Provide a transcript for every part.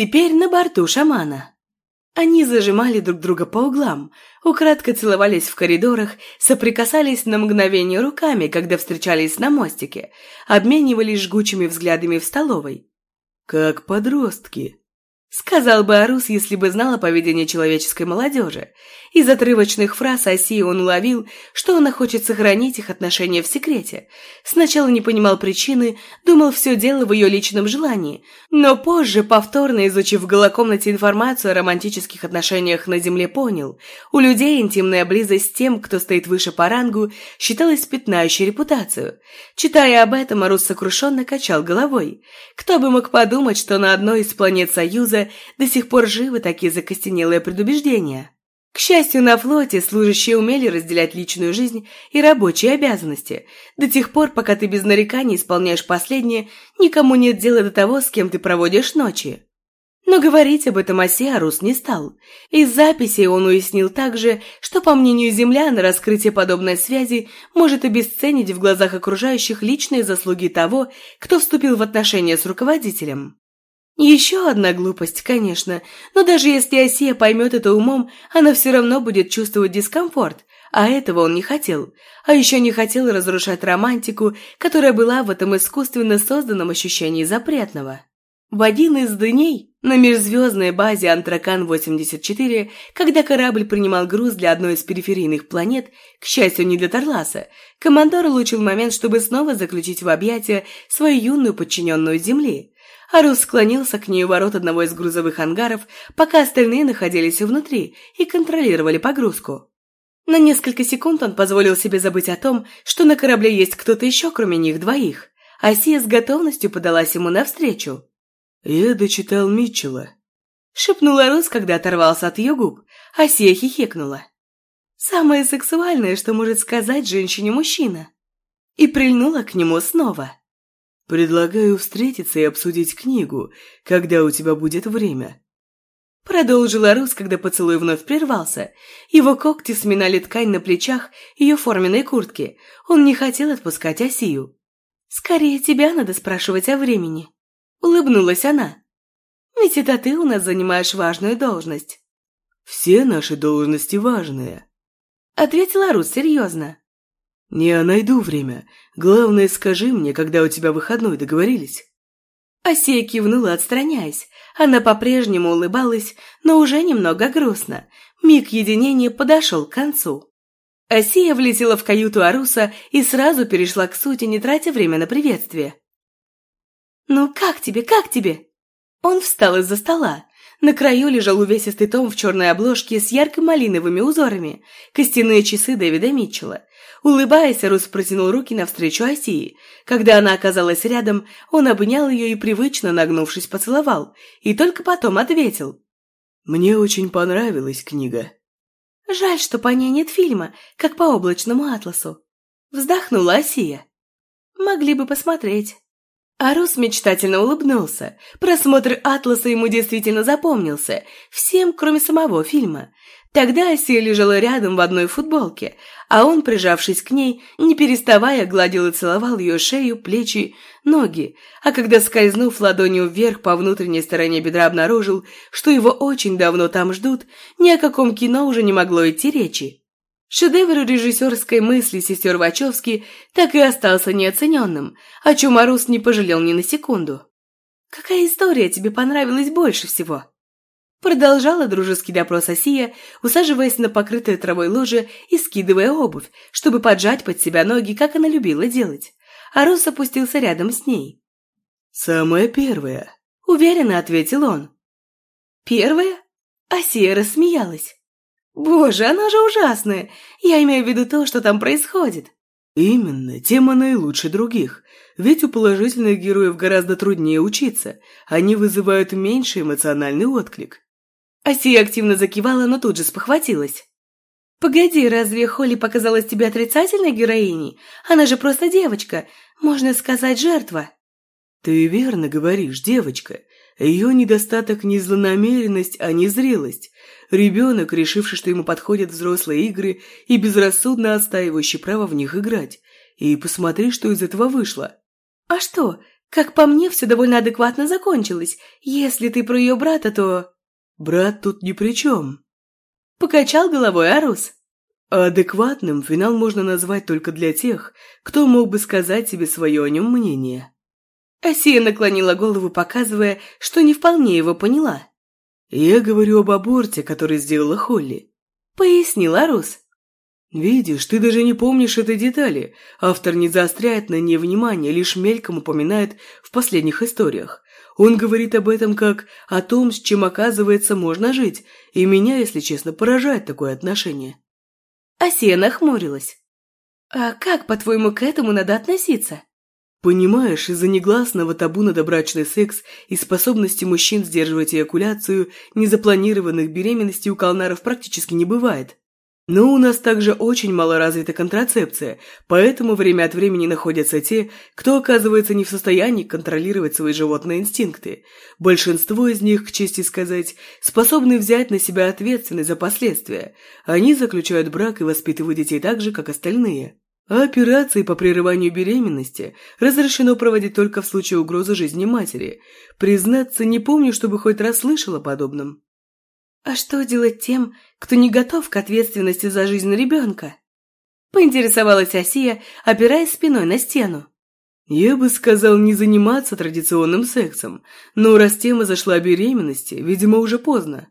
Теперь на борту шамана. Они зажимали друг друга по углам, украдко целовались в коридорах, соприкасались на мгновение руками, когда встречались на мостике, обменивались жгучими взглядами в столовой. «Как подростки», Сказал бы Арус, если бы знал о поведении человеческой молодежи. Из отрывочных фраз Осии он уловил, что она хочет сохранить их отношения в секрете. Сначала не понимал причины, думал все дело в ее личном желании, но позже, повторно изучив в голокомнате информацию о романтических отношениях на Земле, понял, у людей интимная близость с тем, кто стоит выше по рангу, считалась пятнающей репутацию. Читая об этом, Арус сокрушенно качал головой. Кто бы мог подумать, что на одной из планет Союза до сих пор живы такие закостенелые предубеждения? К счастью, на флоте служащие умели разделять личную жизнь и рабочие обязанности. До тех пор, пока ты без нареканий исполняешь последнее, никому нет дела до того, с кем ты проводишь ночи. Но говорить об этом Осе Арус не стал. Из записей он уяснил также, что, по мнению землян, раскрытие подобной связи может обесценить в глазах окружающих личные заслуги того, кто вступил в отношения с руководителем. Еще одна глупость, конечно, но даже если Осия поймет это умом, она все равно будет чувствовать дискомфорт, а этого он не хотел. А еще не хотел разрушать романтику, которая была в этом искусственно созданном ощущении запретного. В один из дней на межзвездной базе Антракан-84, когда корабль принимал груз для одной из периферийных планет, к счастью, не для Тарласа, командор улучил момент, чтобы снова заключить в объятия свою юную подчиненную Земли – Арус склонился к ней у ворот одного из грузовых ангаров, пока остальные находились внутри и контролировали погрузку. На несколько секунд он позволил себе забыть о том, что на корабле есть кто-то еще, кроме них двоих. Асия с готовностью подалась ему навстречу. «Я дочитал Митчелла», — шепнул Арус, когда оторвался от ее губ. Асия хихикнула. «Самое сексуальное, что может сказать женщине мужчина». И прильнула к нему снова. Предлагаю встретиться и обсудить книгу, когда у тебя будет время. Продолжила Рус, когда поцелуй вновь прервался. Его когти сминали ткань на плечах ее форменной куртки. Он не хотел отпускать Осию. «Скорее тебя надо спрашивать о времени», — улыбнулась она. «Ведь это ты у нас занимаешь важную должность». «Все наши должности важные», — ответила Рус серьезно. «Не найду время. Главное, скажи мне, когда у тебя выходной, договорились?» Асия кивнула, отстраняясь. Она по-прежнему улыбалась, но уже немного грустно. Миг единения подошел к концу. Асия влетела в каюту Аруса и сразу перешла к сути, не тратя время на приветствие. «Ну как тебе, как тебе?» Он встал из-за стола. На краю лежал увесистый том в черной обложке с ярко-малиновыми узорами, костяные часы Дэвида Митчелла. Улыбаясь, Рус протянул руки навстречу Осии. Когда она оказалась рядом, он обнял ее и привычно, нагнувшись, поцеловал, и только потом ответил. «Мне очень понравилась книга». «Жаль, что по ней нет фильма, как по облачному атласу». Вздохнула Осия. «Могли бы посмотреть». Арус мечтательно улыбнулся. Просмотр «Атласа» ему действительно запомнился. Всем, кроме самого фильма. Тогда Асия лежала рядом в одной футболке, а он, прижавшись к ней, не переставая, гладил и целовал ее шею, плечи, ноги, а когда, скользнув ладонью вверх по внутренней стороне бедра, обнаружил, что его очень давно там ждут, ни о каком кино уже не могло идти речи. Шедевр режиссерской мысли сестер Вачовски так и остался неоцененным, о чем Арус не пожалел ни на секунду. «Какая история тебе понравилась больше всего?» Продолжала дружеский допрос Осия, усаживаясь на покрытое травой ложе и скидывая обувь, чтобы поджать под себя ноги, как она любила делать. Арус опустился рядом с ней. «Самое первое», — уверенно ответил он. «Первое?» Осия рассмеялась. «Боже, она же ужасная! Я имею в виду то, что там происходит!» «Именно, тема наилучше других. Ведь у положительных героев гораздо труднее учиться. Они вызывают меньший эмоциональный отклик». Асия активно закивала, но тут же спохватилась. «Погоди, разве Холли показалась тебе отрицательной героиней? Она же просто девочка, можно сказать, жертва». «Ты верно говоришь, девочка. Ее недостаток не злонамеренность, а незрелость. Ребенок, решивший, что ему подходят взрослые игры и безрассудно отстаивающий право в них играть. И посмотри, что из этого вышло. А что, Как по мне, все довольно адекватно закончилось. Если ты про ее брата, то... Брат тут ни при чем. Покачал головой Арус. адекватным финал можно назвать только для тех, кто мог бы сказать себе свое о нем мнение. Асия наклонила голову, показывая, что не вполне его поняла. «Я говорю об аборте, который сделала Холли», — пояснила Рус. «Видишь, ты даже не помнишь этой детали. Автор не заостряет на ней внимание, лишь мельком упоминает в последних историях. Он говорит об этом как о том, с чем, оказывается, можно жить, и меня, если честно, поражает такое отношение». Асия нахмурилась. «А как, по-твоему, к этому надо относиться?» Понимаешь, из-за негласного табу на добрачный секс и способности мужчин сдерживать эякуляцию, незапланированных беременностей у калнаров практически не бывает. Но у нас также очень мало развита контрацепция, поэтому время от времени находятся те, кто оказывается не в состоянии контролировать свои животные инстинкты. Большинство из них, к чести сказать, способны взять на себя ответственность за последствия. Они заключают брак и воспитывают детей так же, как остальные. А операции по прерыванию беременности разрешено проводить только в случае угрозы жизни матери. Признаться, не помню, чтобы хоть раз слышала о подобном. А что делать тем, кто не готов к ответственности за жизнь ребенка? Поинтересовалась Асия, опираясь спиной на стену. Я бы сказал не заниматься традиционным сексом, но раз тема зашла о беременности, видимо, уже поздно.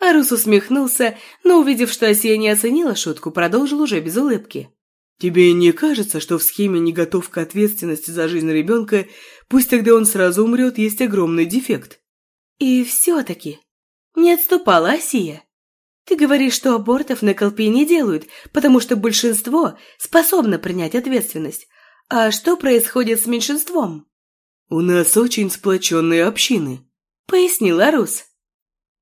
Арус усмехнулся, но, увидев, что Асия не оценила шутку, продолжил уже без улыбки. Тебе не кажется, что в схеме не готов к ответственности за жизнь ребенка, пусть тогда он сразу умрет, есть огромный дефект? И все-таки не отступала Асия. Ты говоришь, что абортов на Колпе не делают, потому что большинство способно принять ответственность. А что происходит с меньшинством? У нас очень сплоченные общины, пояснила Рус.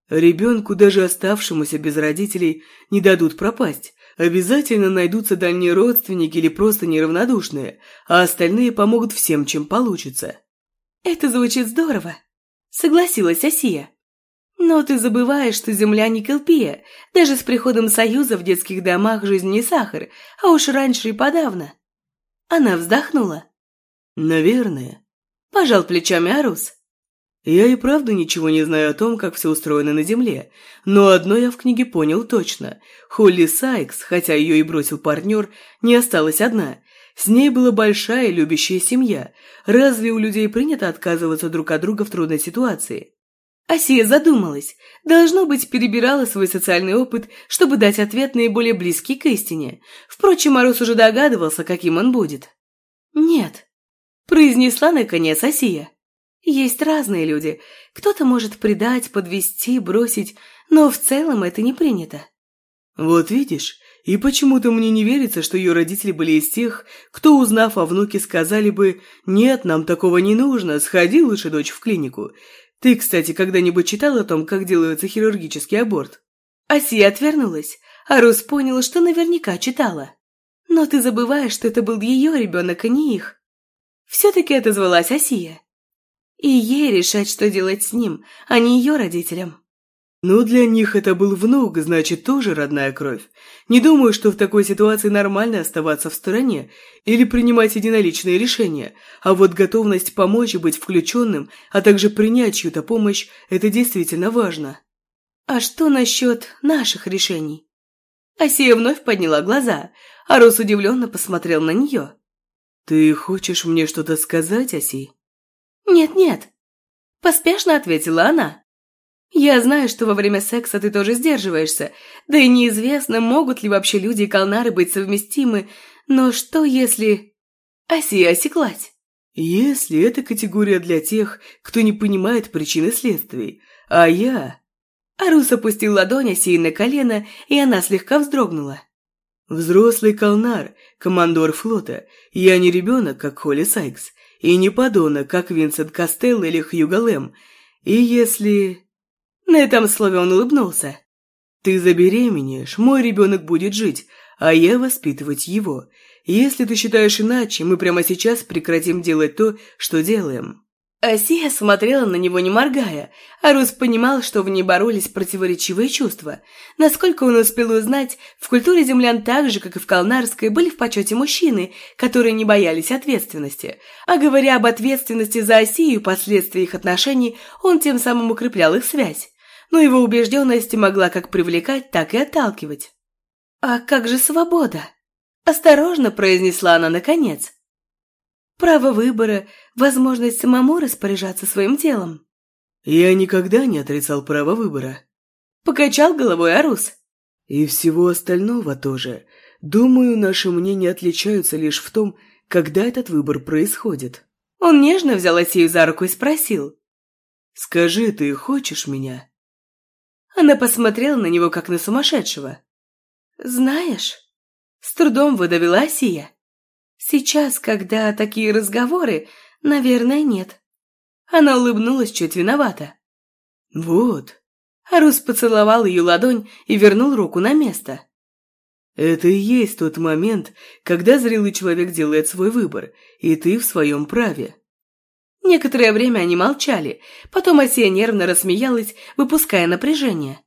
Ребенку, даже оставшемуся без родителей, не дадут пропасть. Обязательно найдутся дальние родственники или просто неравнодушные, а остальные помогут всем, чем получится. Это звучит здорово, согласилась Осия. Но ты забываешь, что земля не Келпия. Даже с приходом Союза в детских домах жизнь не сахар, а уж раньше и подавно. Она вздохнула. Наверное. Пожал плечами Арус. Я и правда ничего не знаю о том, как все устроено на Земле, но одно я в книге понял точно. Холли Сайкс, хотя ее и бросил партнер, не осталась одна. С ней была большая любящая семья. Разве у людей принято отказываться друг от друга в трудной ситуации? Асия задумалась. Должно быть, перебирала свой социальный опыт, чтобы дать ответ наиболее близкий к истине. Впрочем, Арус уже догадывался, каким он будет. «Нет», – произнесла наконец Асия. Есть разные люди. Кто-то может предать, подвести, бросить, но в целом это не принято. Вот видишь, и почему-то мне не верится, что ее родители были из тех, кто, узнав о внуке, сказали бы «Нет, нам такого не нужно, сходи лучше, дочь, в клинику». Ты, кстати, когда-нибудь читал о том, как делается хирургический аборт? Асия отвернулась, а Рус понял, что наверняка читала. Но ты забываешь, что это был ее ребенок, а не их. Все-таки отозвалась Асия. И ей решать, что делать с ним, а не ее родителям. Ну, для них это был внук, значит, тоже родная кровь. Не думаю, что в такой ситуации нормально оставаться в стороне или принимать единоличные решения, а вот готовность помочь и быть включенным, а также принять чью-то помощь – это действительно важно. А что насчет наших решений? Асия вновь подняла глаза, а Рос удивленно посмотрел на нее. «Ты хочешь мне что-то сказать, Аси?» «Нет-нет», – поспешно ответила она. «Я знаю, что во время секса ты тоже сдерживаешься, да и неизвестно, могут ли вообще люди и калнары быть совместимы, но что если...» Асия осеклась. «Если это категория для тех, кто не понимает причины следствий, а я...» Арус опустил ладонь Асии на колено, и она слегка вздрогнула. «Взрослый калнар, командор флота, я не ребенок, как Холли Сайкс, и не подонок, как Винсент Костелло или Хьюго Лэм. И если...» На этом слове он улыбнулся. «Ты забеременеешь, мой ребенок будет жить, а я воспитывать его. Если ты считаешь иначе, мы прямо сейчас прекратим делать то, что делаем». Асия смотрела на него не моргая, а Рус понимал, что в ней боролись противоречивые чувства. Насколько он успел узнать, в культуре землян так же, как и в Калнарской, были в почете мужчины, которые не боялись ответственности. А говоря об ответственности за Осию и последствия их отношений, он тем самым укреплял их связь. Но его убежденность могла как привлекать, так и отталкивать. «А как же свобода?» Осторожно произнесла она наконец. Право выбора, возможность самому распоряжаться своим телом. Я никогда не отрицал право выбора. Покачал головой Арус. И всего остального тоже. Думаю, наши мнения отличаются лишь в том, когда этот выбор происходит. Он нежно взял Осею за руку и спросил. «Скажи, ты хочешь меня?» Она посмотрела на него, как на сумасшедшего. «Знаешь...» С трудом выдавила Осия. Сейчас, когда такие разговоры, наверное, нет. Она улыбнулась чуть виновата. Вот. Арус поцеловал ее ладонь и вернул руку на место. Это и есть тот момент, когда зрелый человек делает свой выбор, и ты в своем праве. Некоторое время они молчали, потом Асия нервно рассмеялась, выпуская напряжение.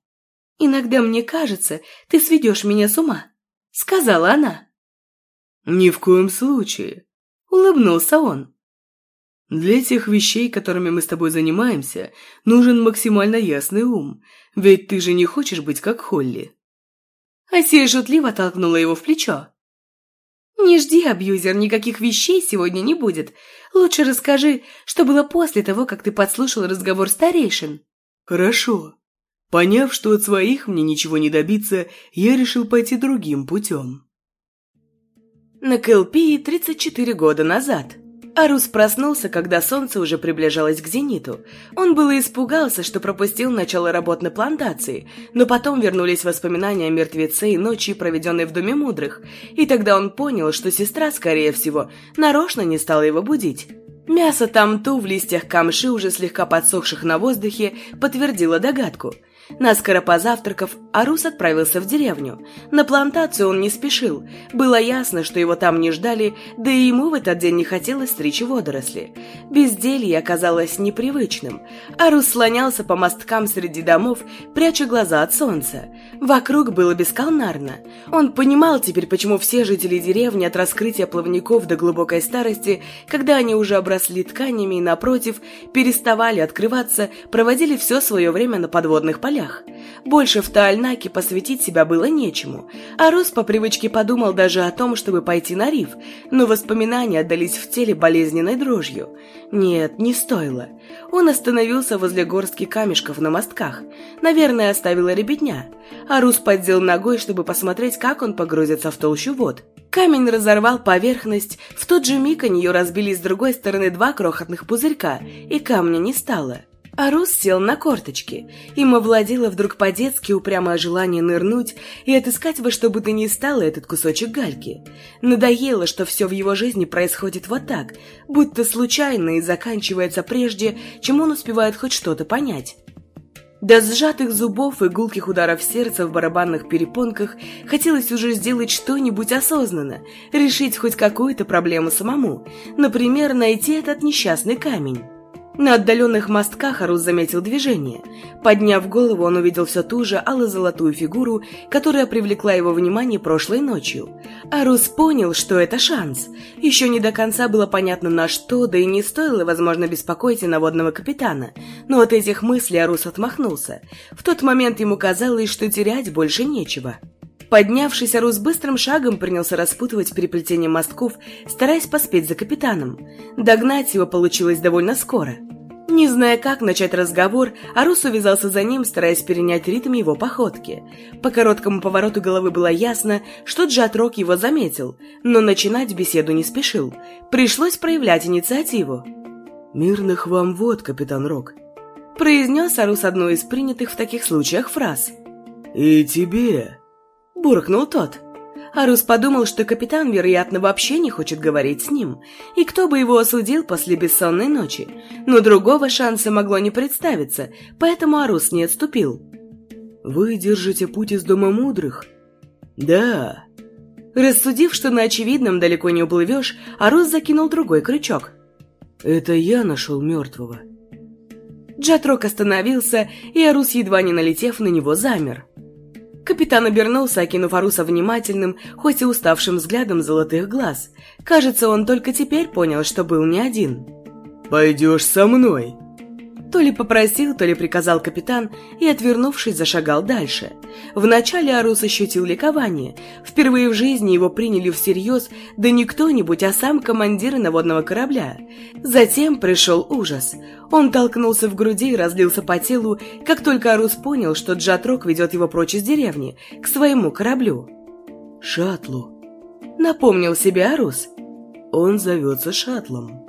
«Иногда мне кажется, ты сведешь меня с ума», — сказала она. «Ни в коем случае», — улыбнулся он. «Для тех вещей, которыми мы с тобой занимаемся, нужен максимально ясный ум, ведь ты же не хочешь быть как Холли». Асия шутливо толкнула его в плечо. «Не жди, абьюзер, никаких вещей сегодня не будет. Лучше расскажи, что было после того, как ты подслушал разговор старейшин». «Хорошо. Поняв, что от своих мне ничего не добиться, я решил пойти другим путем». На Кэлпии 34 года назад. Арус проснулся, когда солнце уже приближалось к зениту. Он было испугался, что пропустил начало работ на плантации, но потом вернулись воспоминания о мертвеце и ночи, проведенной в Доме Мудрых, и тогда он понял, что сестра, скорее всего, нарочно не стала его будить. Мясо там-ту в листьях камши, уже слегка подсохших на воздухе, подтвердило догадку – Наскоро позавтракав, Арус отправился в деревню. На плантацию он не спешил. Было ясно, что его там не ждали, да и ему в этот день не хотелось стричь водоросли. Безделье оказалось непривычным. Арус слонялся по мосткам среди домов, пряча глаза от солнца. Вокруг было бесколнарно. Он понимал теперь, почему все жители деревни от раскрытия плавников до глубокой старости, когда они уже обросли тканями и, напротив, переставали открываться, проводили все свое время на подводных полях полях. Больше в Таальнаке посвятить себя было нечему, а Рус по привычке подумал даже о том, чтобы пойти на риф, но воспоминания отдались в теле болезненной дрожью. Нет, не стоило. Он остановился возле горстки камешков на мостках. Наверное, оставила ребятня. А Рус поддел ногой, чтобы посмотреть, как он погрузится в толщу вод. Камень разорвал поверхность, в тот же миг о нее разбились с другой стороны два крохотных пузырька, и камня не стало. Арус сел на корточки. Им овладело вдруг по-детски упрямое желание нырнуть и отыскать во что бы то ни стало этот кусочек гальки. Надоело, что все в его жизни происходит вот так, будто случайно и заканчивается прежде, чем он успевает хоть что-то понять. До сжатых зубов и гулких ударов сердца в барабанных перепонках хотелось уже сделать что-нибудь осознанно, решить хоть какую-то проблему самому, например, найти этот несчастный камень. На отдаленных мостках Арус заметил движение. Подняв голову, он увидел все ту же ало-золотую фигуру, которая привлекла его внимание прошлой ночью. Арус понял, что это шанс. Еще не до конца было понятно на что, да и не стоило, возможно, беспокоить и наводного капитана. Но от этих мыслей Арус отмахнулся. В тот момент ему казалось, что терять больше нечего. Поднявшись, Арус быстрым шагом принялся распутывать переплетение мостков, стараясь поспеть за капитаном. Догнать его получилось довольно скоро. Не зная, как начать разговор, Арус увязался за ним, стараясь перенять ритм его походки. По короткому повороту головы было ясно, что Джатрок его заметил, но начинать беседу не спешил. Пришлось проявлять инициативу. «Мирных вам вод, капитан Рок», — произнес Арус одну из принятых в таких случаях фраз. «И тебе», буркнул тот. Арус подумал, что капитан, вероятно, вообще не хочет говорить с ним, и кто бы его осудил после бессонной ночи. Но другого шанса могло не представиться, поэтому Арус не отступил. «Вы держите путь из Дома Мудрых?» «Да». Рассудив, что на очевидном далеко не уплывешь, Арус закинул другой крючок. Это я нашел мертвого. Джатрок остановился, и Арус, едва не налетев на него, замер. Капитан обернулся, окинув Аруса внимательным, хоть и уставшим взглядом золотых глаз. Кажется, он только теперь понял, что был не один. «Пойдешь со мной?» То ли попросил, то ли приказал капитан и, отвернувшись, зашагал дальше. Вначале Арус ощутил ликование. Впервые в жизни его приняли всерьез, да не кто-нибудь, а сам командир наводного корабля. Затем пришел ужас. Он толкнулся в груди и разлился по телу, как только Арус понял, что Джатрок ведет его прочь из деревни, к своему кораблю. «Шаттлу», — напомнил себе Арус. «Он зовется Шаттлом».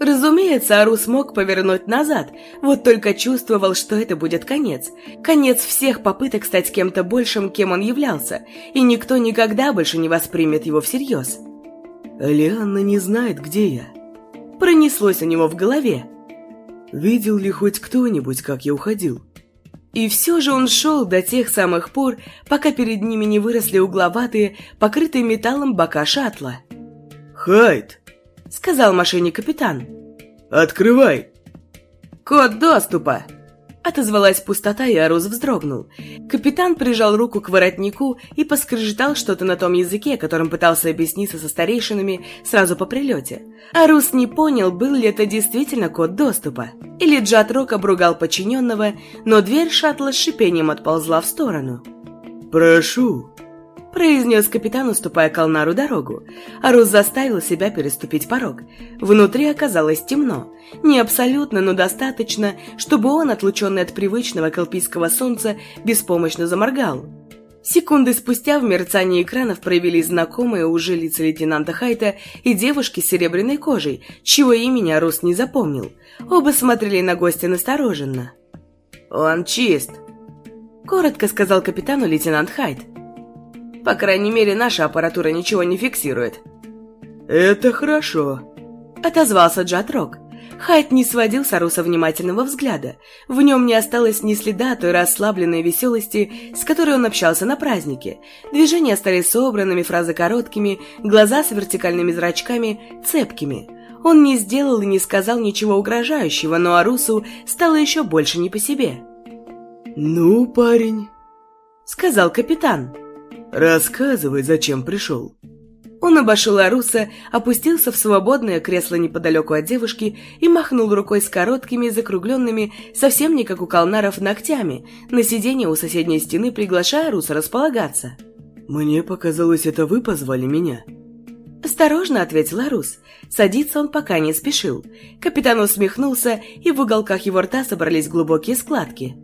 Разумеется, Ару смог повернуть назад, вот только чувствовал, что это будет конец. Конец всех попыток стать кем-то большим, кем он являлся, и никто никогда больше не воспримет его всерьез. «Лианна не знает, где я». Пронеслось у него в голове. «Видел ли хоть кто-нибудь, как я уходил?» И все же он шел до тех самых пор, пока перед ними не выросли угловатые, покрытые металлом бока шаттла. «Хайд!» — сказал мошенник-капитан. «Открывай!» «Код доступа!» Отозвалась пустота, и Арус вздрогнул. Капитан прижал руку к воротнику и поскрежетал что-то на том языке, которым пытался объясниться со старейшинами сразу по прилете. Арус не понял, был ли это действительно код доступа. Или Джат Рок обругал подчиненного, но дверь шаттла с шипением отползла в сторону. «Прошу!» — произнес капитан, уступая Калнару дорогу. Арус заставил себя переступить порог. Внутри оказалось темно. Не абсолютно, но достаточно, чтобы он, отлученный от привычного калпийского солнца, беспомощно заморгал. Секунды спустя в мерцании экранов проявились знакомые уже лица лейтенанта Хайта и девушки с серебряной кожей, чего имени Арус не запомнил. Оба смотрели на гостя настороженно. «Он чист», — коротко сказал капитану лейтенант Хайт. По крайней мере, наша аппаратура ничего не фиксирует. «Это хорошо», — отозвался Джатрок. Хайт не сводил с Аруса внимательного взгляда. В нем не осталось ни следа той расслабленной веселости, с которой он общался на празднике. Движения стали собранными, фразы короткими, глаза с вертикальными зрачками, цепкими. Он не сделал и не сказал ничего угрожающего, но Арусу стало еще больше не по себе. «Ну, парень», — сказал капитан. «Рассказывай, зачем пришел». Он обошел Аруса, опустился в свободное кресло неподалеку от девушки и махнул рукой с короткими, закругленными, совсем не как у калнаров, ногтями, на сиденье у соседней стены, приглашая Аруса располагаться. «Мне показалось, это вы позвали меня?» «Осторожно», — ответил Арус. Садиться он пока не спешил. Капитан усмехнулся, и в уголках его рта собрались глубокие складки.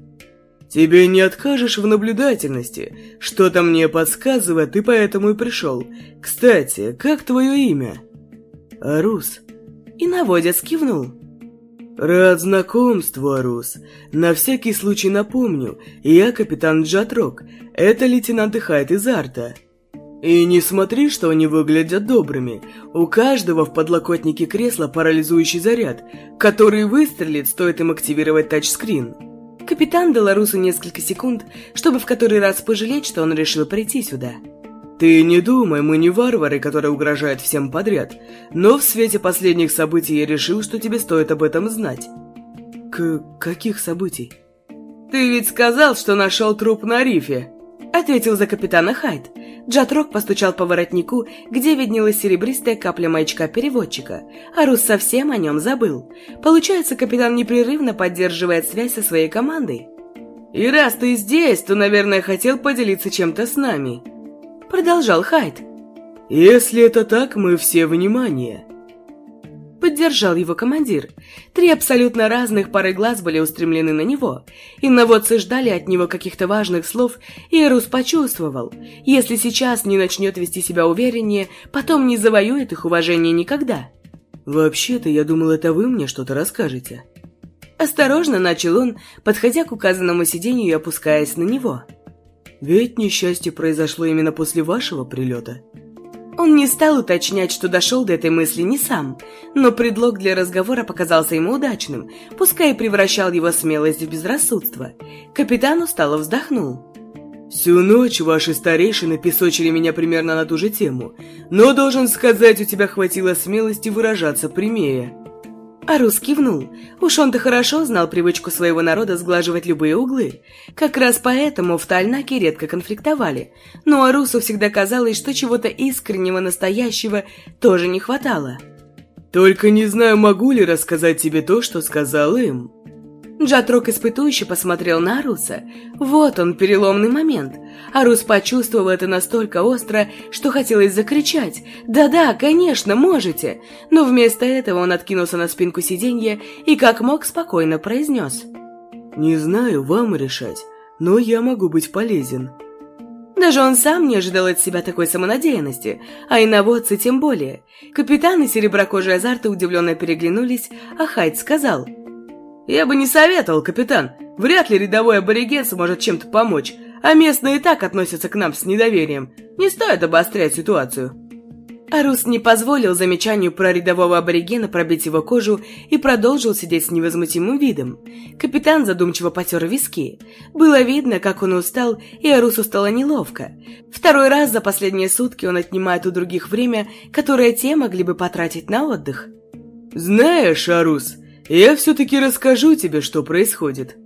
Тебе не откажешь в наблюдательности. Что-то мне подсказывает, ты поэтому и пришел. Кстати, как твое имя? Арус. И наводец кивнул. Рад знакомству, Арус. На всякий случай напомню, я капитан Джатрок. Это лейтенант Хайт из Арта. И не смотри, что они выглядят добрыми. У каждого в подлокотнике кресла парализующий заряд, который выстрелит, стоит им активировать тачскрин. Капитан дал Арусу несколько секунд, чтобы в который раз пожалеть, что он решил прийти сюда. «Ты не думай, мы не варвары, которые угрожают всем подряд, но в свете последних событий я решил, что тебе стоит об этом знать». «К каких событий?» «Ты ведь сказал, что нашел труп на рифе», — ответил за капитана Хайд. Джатрок постучал по воротнику, где виднелась серебристая капля маячка переводчика. Арус совсем о нем забыл. Получается, капитан непрерывно поддерживает связь со своей командой. «И раз ты здесь, то, наверное, хотел поделиться чем-то с нами», — продолжал Хайд. «Если это так, мы все внимание», Поддержал его командир. Три абсолютно разных пары глаз были устремлены на него. Инноводцы ждали от него каких-то важных слов, и Эрус почувствовал. Если сейчас не начнет вести себя увереннее, потом не завоюет их уважение никогда. «Вообще-то, я думал, это вы мне что-то расскажете». Осторожно начал он, подходя к указанному сиденью и опускаясь на него. «Ведь несчастье произошло именно после вашего прилета». Он не стал уточнять, что дошел до этой мысли не сам, но предлог для разговора показался ему удачным, пускай и превращал его смелость в безрассудство. Капитан устало вздохнул. «Всю ночь ваши старейшины песочили меня примерно на ту же тему, но, должен сказать, у тебя хватило смелости выражаться прямее». Арус кивнул. Уж он-то хорошо знал привычку своего народа сглаживать любые углы. Как раз поэтому в Тальнаке редко конфликтовали. Но Арусу всегда казалось, что чего-то искреннего, настоящего тоже не хватало. «Только не знаю, могу ли рассказать тебе то, что сказал им». Джатрок испытующе посмотрел на Аруса. Вот он, переломный момент. Арус почувствовал это настолько остро, что хотелось закричать. «Да-да, конечно, можете!» Но вместо этого он откинулся на спинку сиденья и как мог спокойно произнес. «Не знаю, вам решать, но я могу быть полезен». Даже он сам не ожидал от себя такой самонадеянности, а иноводцы тем более. Капитан и сереброкожие азарты удивленно переглянулись, а Хайд сказал – «Я бы не советовал, капитан. Вряд ли рядовой абориген сможет чем-то помочь, а местные и так относятся к нам с недоверием. Не стоит обострять ситуацию». Арус не позволил замечанию про рядового аборигена пробить его кожу и продолжил сидеть с невозмутимым видом. Капитан задумчиво потер виски. Было видно, как он устал, и Арусу стало неловко. Второй раз за последние сутки он отнимает у других время, которое те могли бы потратить на отдых. «Знаешь, Арус, я все-таки расскажу тебе, что происходит».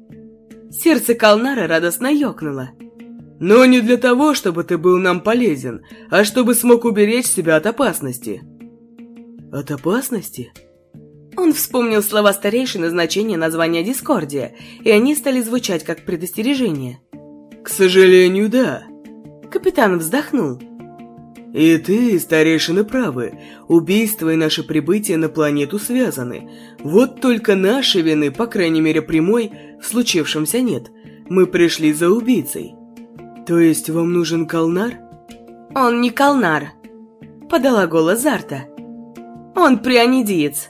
Сердце Калнара радостно ёкнуло. «Но не для того, чтобы ты был нам полезен, а чтобы смог уберечь себя от опасности». «От опасности?» Он вспомнил слова старейшины значения названия Дискордия, и они стали звучать как предостережение. «К сожалению, да». Капитан вздохнул. И ты, старейшины, правы. Убийство и наше прибытие на планету связаны. Вот только нашей вины, по крайней мере прямой, в случившемся нет. Мы пришли за убийцей. То есть вам нужен Калнар? Он не Калнар, подала голос Зарта. Он прионидиец.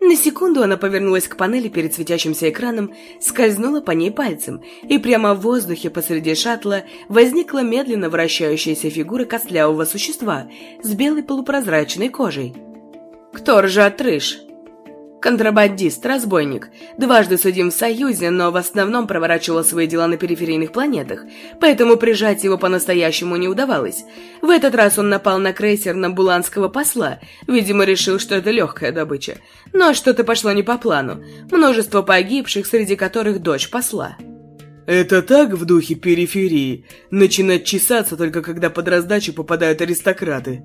На секунду она повернулась к панели перед светящимся экраном, скользнула по ней пальцем, и прямо в воздухе посреди шаттла возникла медленно вращающаяся фигура костлявого существа с белой полупрозрачной кожей. «Кто ржет рыж?» Контрабандист, разбойник, дважды судим в Союзе, но в основном проворачивал свои дела на периферийных планетах, поэтому прижать его по-настоящему не удавалось. В этот раз он напал на крейсер Намбуланского посла, видимо, решил, что это легкая добыча. Но что-то пошло не по плану. Множество погибших, среди которых дочь посла. Это так в духе периферии, начинать чесаться только когда под раздачу попадают аристократы.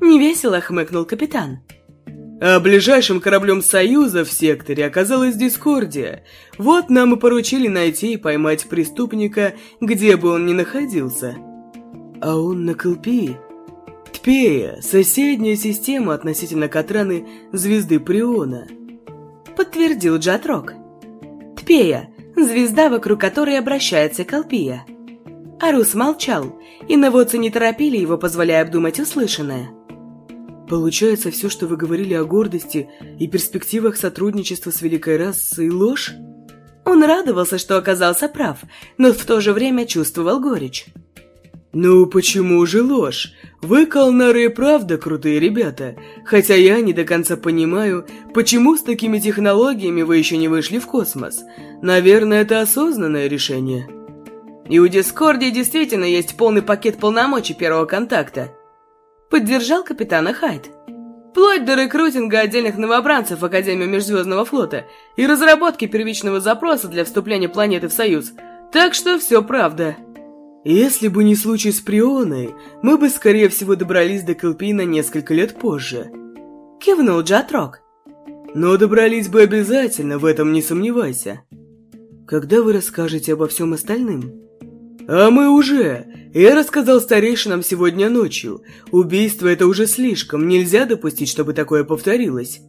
Невесело хмыкнул капитан. А ближайшим кораблем Союза в секторе оказалась Дискордия. Вот нам и поручили найти и поймать преступника, где бы он ни находился. А он на Колпии? Тпея, соседняя система относительно Катраны звезды Приона. Подтвердил Джатрок. Тпея, звезда, вокруг которой обращается Колпия. Арус молчал, и наводцы не торопили его, позволяя обдумать услышанное. Получается, все, что вы говорили о гордости и перспективах сотрудничества с великой расой, ложь? Он радовался, что оказался прав, но в то же время чувствовал горечь. «Ну почему же ложь? Вы, колнары, и правда крутые ребята, хотя я не до конца понимаю, почему с такими технологиями вы еще не вышли в космос. Наверное, это осознанное решение». И у Дискордии действительно есть полный пакет полномочий первого контакта. Поддержал капитана Хайд. Вплоть до рекрутинга отдельных новобранцев в Академию Межзвездного флота и разработки первичного запроса для вступления планеты в Союз. Так что все правда. Если бы не случай с Прионой, мы бы, скорее всего, добрались до Калпина несколько лет позже. Кивнул Джатрок. Но добрались бы обязательно, в этом не сомневайся. Когда вы расскажете обо всем остальным? «А мы уже! Я рассказал старейшинам сегодня ночью. Убийство — это уже слишком, нельзя допустить, чтобы такое повторилось».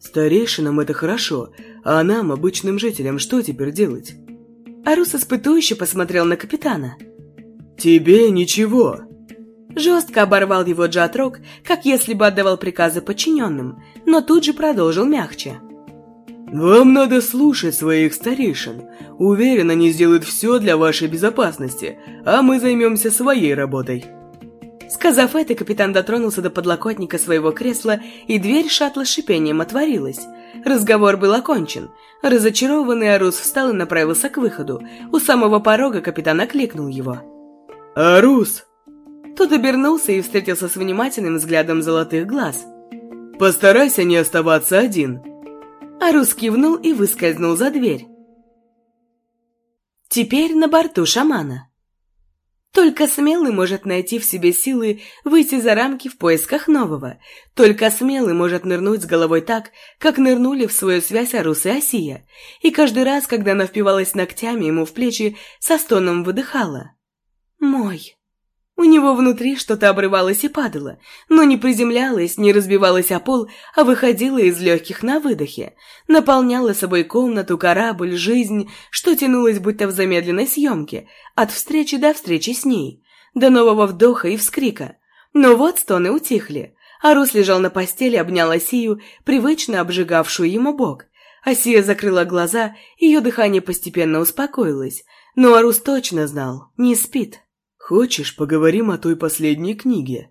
«Старейшинам это хорошо, а нам, обычным жителям, что теперь делать?» Арус испытующе посмотрел на капитана. «Тебе ничего!» Жестко оборвал его Джатрок, как если бы отдавал приказы подчиненным, но тут же продолжил мягче. «Вам надо слушать своих старейшин. Уверен, они сделают все для вашей безопасности, а мы займемся своей работой». Сказав это, капитан дотронулся до подлокотника своего кресла, и дверь шаттла шипением отворилась. Разговор был окончен. Разочарованный Арус встал и направился к выходу. У самого порога капитан окликнул его. «Арус!» Тот обернулся и встретился с внимательным взглядом золотых глаз. постарайся не оставаться один». Арус кивнул и выскользнул за дверь. Теперь на борту шамана. Только смелый может найти в себе силы выйти за рамки в поисках нового. Только смелый может нырнуть с головой так, как нырнули в свою связь Арус и Осия. И каждый раз, когда она впивалась ногтями ему в плечи, со стоном выдыхала. «Мой». У него внутри что-то обрывалось и падало, но не приземлялось, не разбивалось о пол, а выходило из легких на выдохе, наполняло собой комнату, корабль, жизнь, что тянулось будто в замедленной съемке, от встречи до встречи с ней, до нового вдоха и вскрика. Но вот стоны утихли. Арус лежал на постели, обнял Асию, привычно обжигавшую ему бок. Асия закрыла глаза, ее дыхание постепенно успокоилось, но Арус точно знал, не спит. «Хочешь, поговорим о той последней книге?»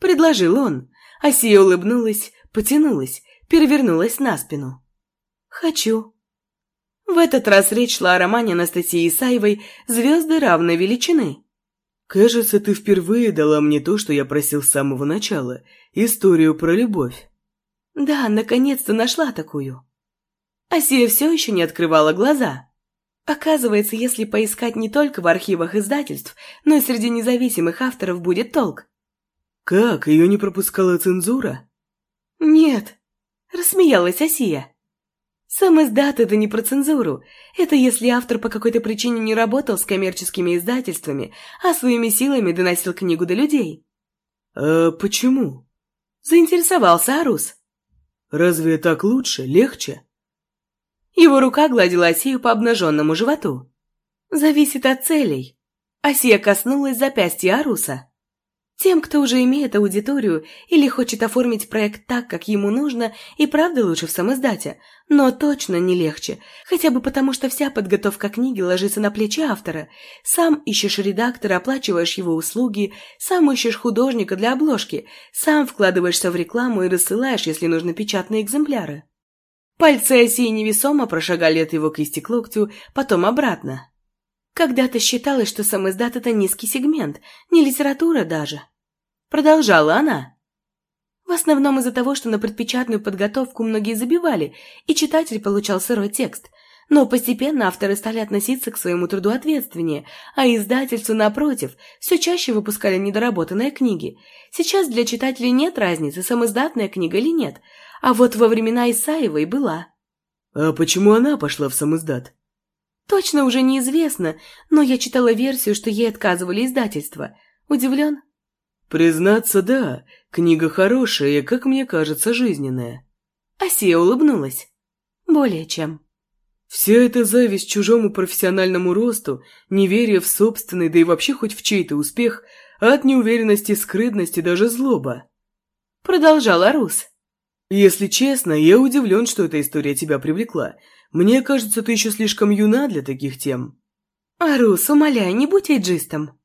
Предложил он. Асия улыбнулась, потянулась, перевернулась на спину. «Хочу». В этот раз речь шла о романе Анастасии Исаевой «Звезды равной величины». «Кажется, ты впервые дала мне то, что я просил с самого начала. Историю про любовь». «Да, наконец-то нашла такую». Асия все еще не открывала глаза. Оказывается, если поискать не только в архивах издательств, но и среди независимых авторов будет толк. Как, ее не пропускала цензура? Нет, рассмеялась Асия. Сам издат – это не про цензуру. Это если автор по какой-то причине не работал с коммерческими издательствами, а своими силами доносил книгу до людей. «А почему?» Заинтересовался Арус. «Разве так лучше, легче?» Его рука гладила Асию по обнаженному животу. «Зависит от целей». Асия коснулась запястья Аруса. Тем, кто уже имеет аудиторию или хочет оформить проект так, как ему нужно, и правда лучше в самоиздате, но точно не легче, хотя бы потому, что вся подготовка книги ложится на плечи автора. Сам ищешь редактора, оплачиваешь его услуги, сам ищешь художника для обложки, сам вкладываешься в рекламу и рассылаешь, если нужны печатные экземпляры. Пальцы Осии невесомо прошагали от его кисти к локтю, потом обратно. Когда-то считалось, что сам издат – это низкий сегмент, не литература даже. Продолжала она. В основном из-за того, что на предпечатную подготовку многие забивали, и читатель получал сырой текст. Но постепенно авторы стали относиться к своему труду ответственнее, а издательства, напротив, все чаще выпускали недоработанные книги. Сейчас для читателей нет разницы, самоиздатная книга или нет – а вот во времена Исаевой была. А почему она пошла в самоздат? Точно уже неизвестно, но я читала версию, что ей отказывали издательство. Удивлен? Признаться, да. Книга хорошая и, как мне кажется, жизненная. Асия улыбнулась. Более чем. Вся эта зависть чужому профессиональному росту, неверие в собственный, да и вообще хоть в чей-то успех, от неуверенности, скрытности, даже злоба. Продолжала Рус. Если честно, я удивлен, что эта история тебя привлекла. Мне кажется, ты еще слишком юна для таких тем. Арус, умоляю, не будь эйджистом.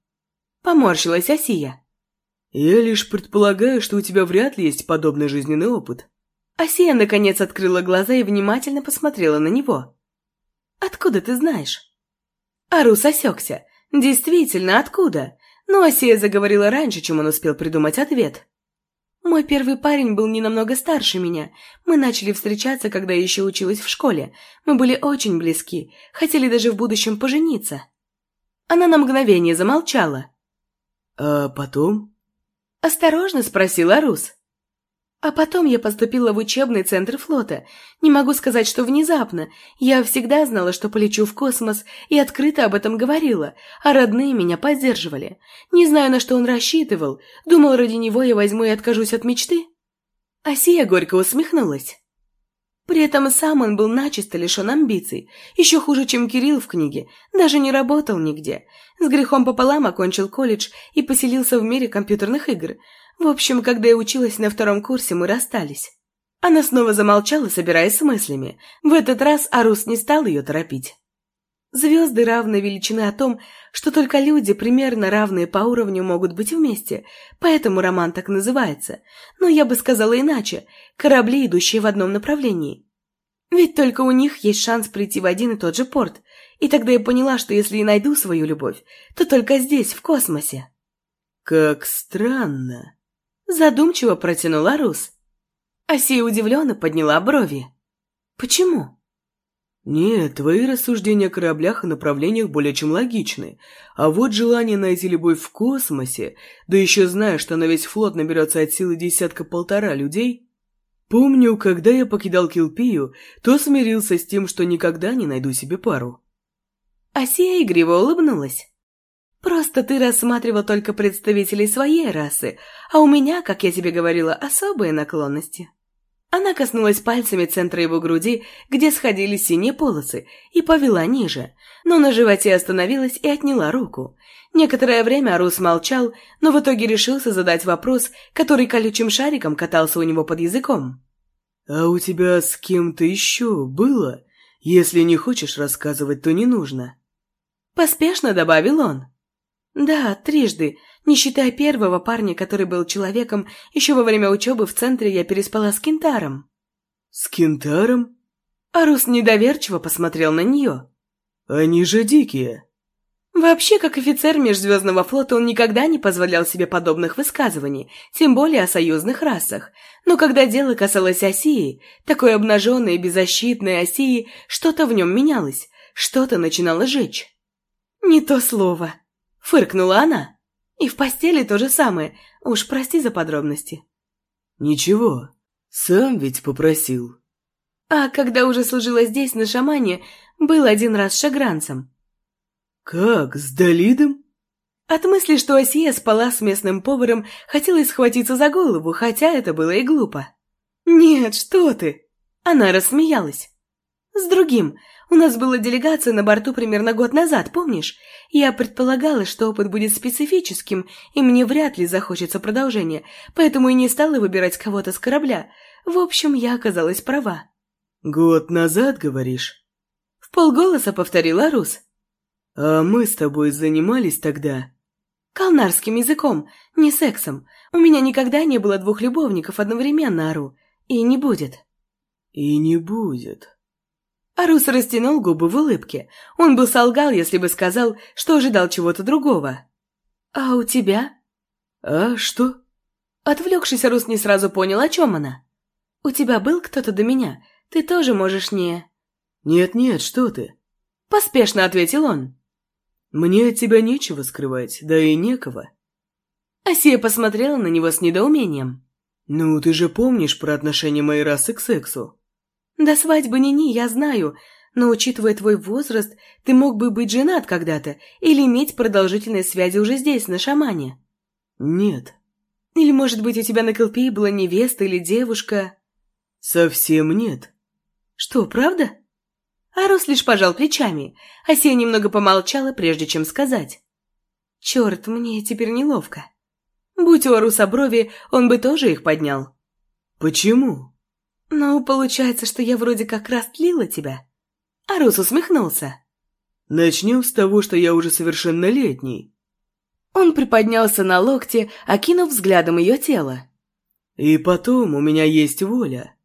Поморщилась Асия. Я лишь предполагаю, что у тебя вряд ли есть подобный жизненный опыт. Асия наконец открыла глаза и внимательно посмотрела на него. «Откуда ты знаешь?» Арус осекся. «Действительно, откуда?» Но Асия заговорила раньше, чем он успел придумать ответ. Мой первый парень был не намного старше меня. Мы начали встречаться, когда я еще училась в школе. Мы были очень близки, хотели даже в будущем пожениться. Она на мгновение замолчала. «А потом?» Осторожно спросила Рус. А потом я поступила в учебный центр флота. Не могу сказать, что внезапно. Я всегда знала, что полечу в космос, и открыто об этом говорила, а родные меня поддерживали. Не знаю, на что он рассчитывал. Думал, ради него я возьму и откажусь от мечты. Асия горько усмехнулась. При этом сам он был начисто лишен амбиций, еще хуже, чем Кирилл в книге, даже не работал нигде. С грехом пополам окончил колледж и поселился в мире компьютерных игр – в общем, когда я училась на втором курсе, мы расстались. Она снова замолчала, собираясь с мыслями. В этот раз Арус не стал ее торопить. Звезды равной величины о том, что только люди, примерно равные по уровню, могут быть вместе, поэтому роман так называется. Но я бы сказала иначе – корабли, идущие в одном направлении. Ведь только у них есть шанс прийти в один и тот же порт, и тогда я поняла, что если и найду свою любовь, то только здесь, в космосе. «Как странно!» Задумчиво протянула Рус. Асия удивленно подняла брови. «Почему?» «Нет, твои рассуждения о кораблях и направлениях более чем логичны. А вот желание найти любовь в космосе, да еще зная, что на весь флот наберется от силы десятка-полтора людей. Помню, когда я покидал Килпию, то смирился с тем, что никогда не найду себе пару». Асия игриво улыбнулась. «Просто ты рассматривал только представителей своей расы, а у меня, как я тебе говорила, особые наклонности». Она коснулась пальцами центра его груди, где сходились синие полосы, и повела ниже, но на животе остановилась и отняла руку. Некоторое время Арус молчал, но в итоге решился задать вопрос, который колючим шариком катался у него под языком. «А у тебя с кем-то еще было? Если не хочешь рассказывать, то не нужно». Поспешно добавил он. «Да, трижды. Не считая первого парня, который был человеком, еще во время учебы в центре я переспала с Кентаром». «С Кентаром?» Арус недоверчиво посмотрел на нее. «Они же дикие». Вообще, как офицер Межзвездного флота, он никогда не позволял себе подобных высказываний, тем более о союзных расах. Но когда дело касалось Осии, такой обнаженной и беззащитной Осии, что-то в нем менялось, что-то начинало жечь. «Не то слово», — фыркнула она. «И в постели то же самое. Уж прости за подробности». «Ничего, сам ведь попросил». А когда уже служила здесь, на шамане, был один раз шагранцем. «Как, с Далидом?» От мысли, что Осия спала с местным поваром, хотелось схватиться за голову, хотя это было и глупо. «Нет, что ты!» Она рассмеялась. «С другим, у нас была делегация на борту примерно год назад, помнишь? Я предполагала, что опыт будет специфическим, и мне вряд ли захочется продолжения, поэтому и не стала выбирать кого-то с корабля. В общем, я оказалась права. «Год назад, говоришь?» В полголоса повторила Рус. «А мы с тобой занимались тогда?» «Калнарским языком, не сексом. У меня никогда не было двух любовников одновременно, Ару. И не будет». «И не будет», Арус растянул губы в улыбке. Он бы солгал, если бы сказал, что ожидал чего-то другого. «А у тебя?» «А что?» Отвлекшись, Арус не сразу понял, о чем она. «У тебя был кто-то до меня? Ты тоже можешь не...» «Нет-нет, что ты?» Поспешно ответил он. «Мне от тебя нечего скрывать, да и некого». Асия посмотрела на него с недоумением. «Ну, ты же помнишь про отношение моей расы к сексу?» До свадьбы Нини я знаю, но, учитывая твой возраст, ты мог бы быть женат когда-то или иметь продолжительные связи уже здесь, на шамане. Нет. Или, может быть, у тебя на Калпии была невеста или девушка? Совсем нет. Что, правда? Арус лишь пожал плечами, а Сия немного помолчала, прежде чем сказать. Черт, мне теперь неловко. Будь у Аруса брови, он бы тоже их поднял. Почему? «Ну, получается, что я вроде как растлила тебя?» Арус усмехнулся. «Начнем с того, что я уже совершеннолетний». Он приподнялся на локте, окинув взглядом ее тело. «И потом у меня есть воля».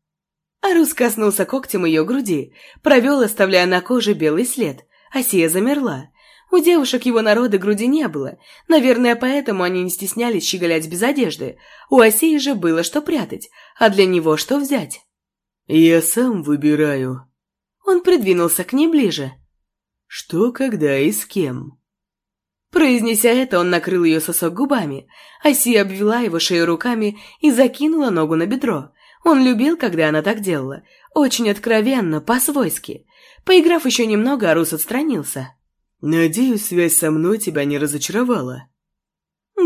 Арус коснулся когтем ее груди, провел, оставляя на коже белый след. Асия замерла. У девушек его народа груди не было. Наверное, поэтому они не стеснялись щеголять без одежды. У Асии же было что прятать, а для него что взять. «Я сам выбираю». Он придвинулся к ней ближе. «Что, когда и с кем?» Произнеся это, он накрыл ее сосок губами. Аси обвела его шею руками и закинула ногу на бедро. Он любил, когда она так делала. Очень откровенно, по-свойски. Поиграв еще немного, Арус отстранился. «Надеюсь, связь со мной тебя не разочаровала».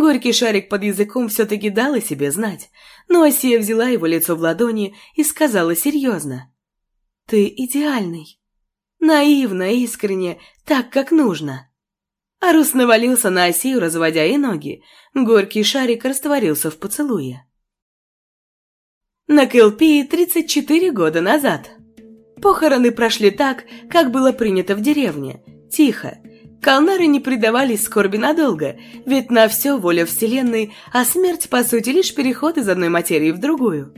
Горький шарик под языком все-таки дал о себе знать, но Асия взяла его лицо в ладони и сказала серьезно. «Ты идеальный. Наивно, искренне, так, как нужно». Арус навалился на Асию, разводя ей ноги. Горький шарик растворился в поцелуе. На Кэлпии 34 года назад. Похороны прошли так, как было принято в деревне. Тихо, Калнары не предавались скорби надолго, ведь на все воля Вселенной, а смерть, по сути, лишь переход из одной материи в другую.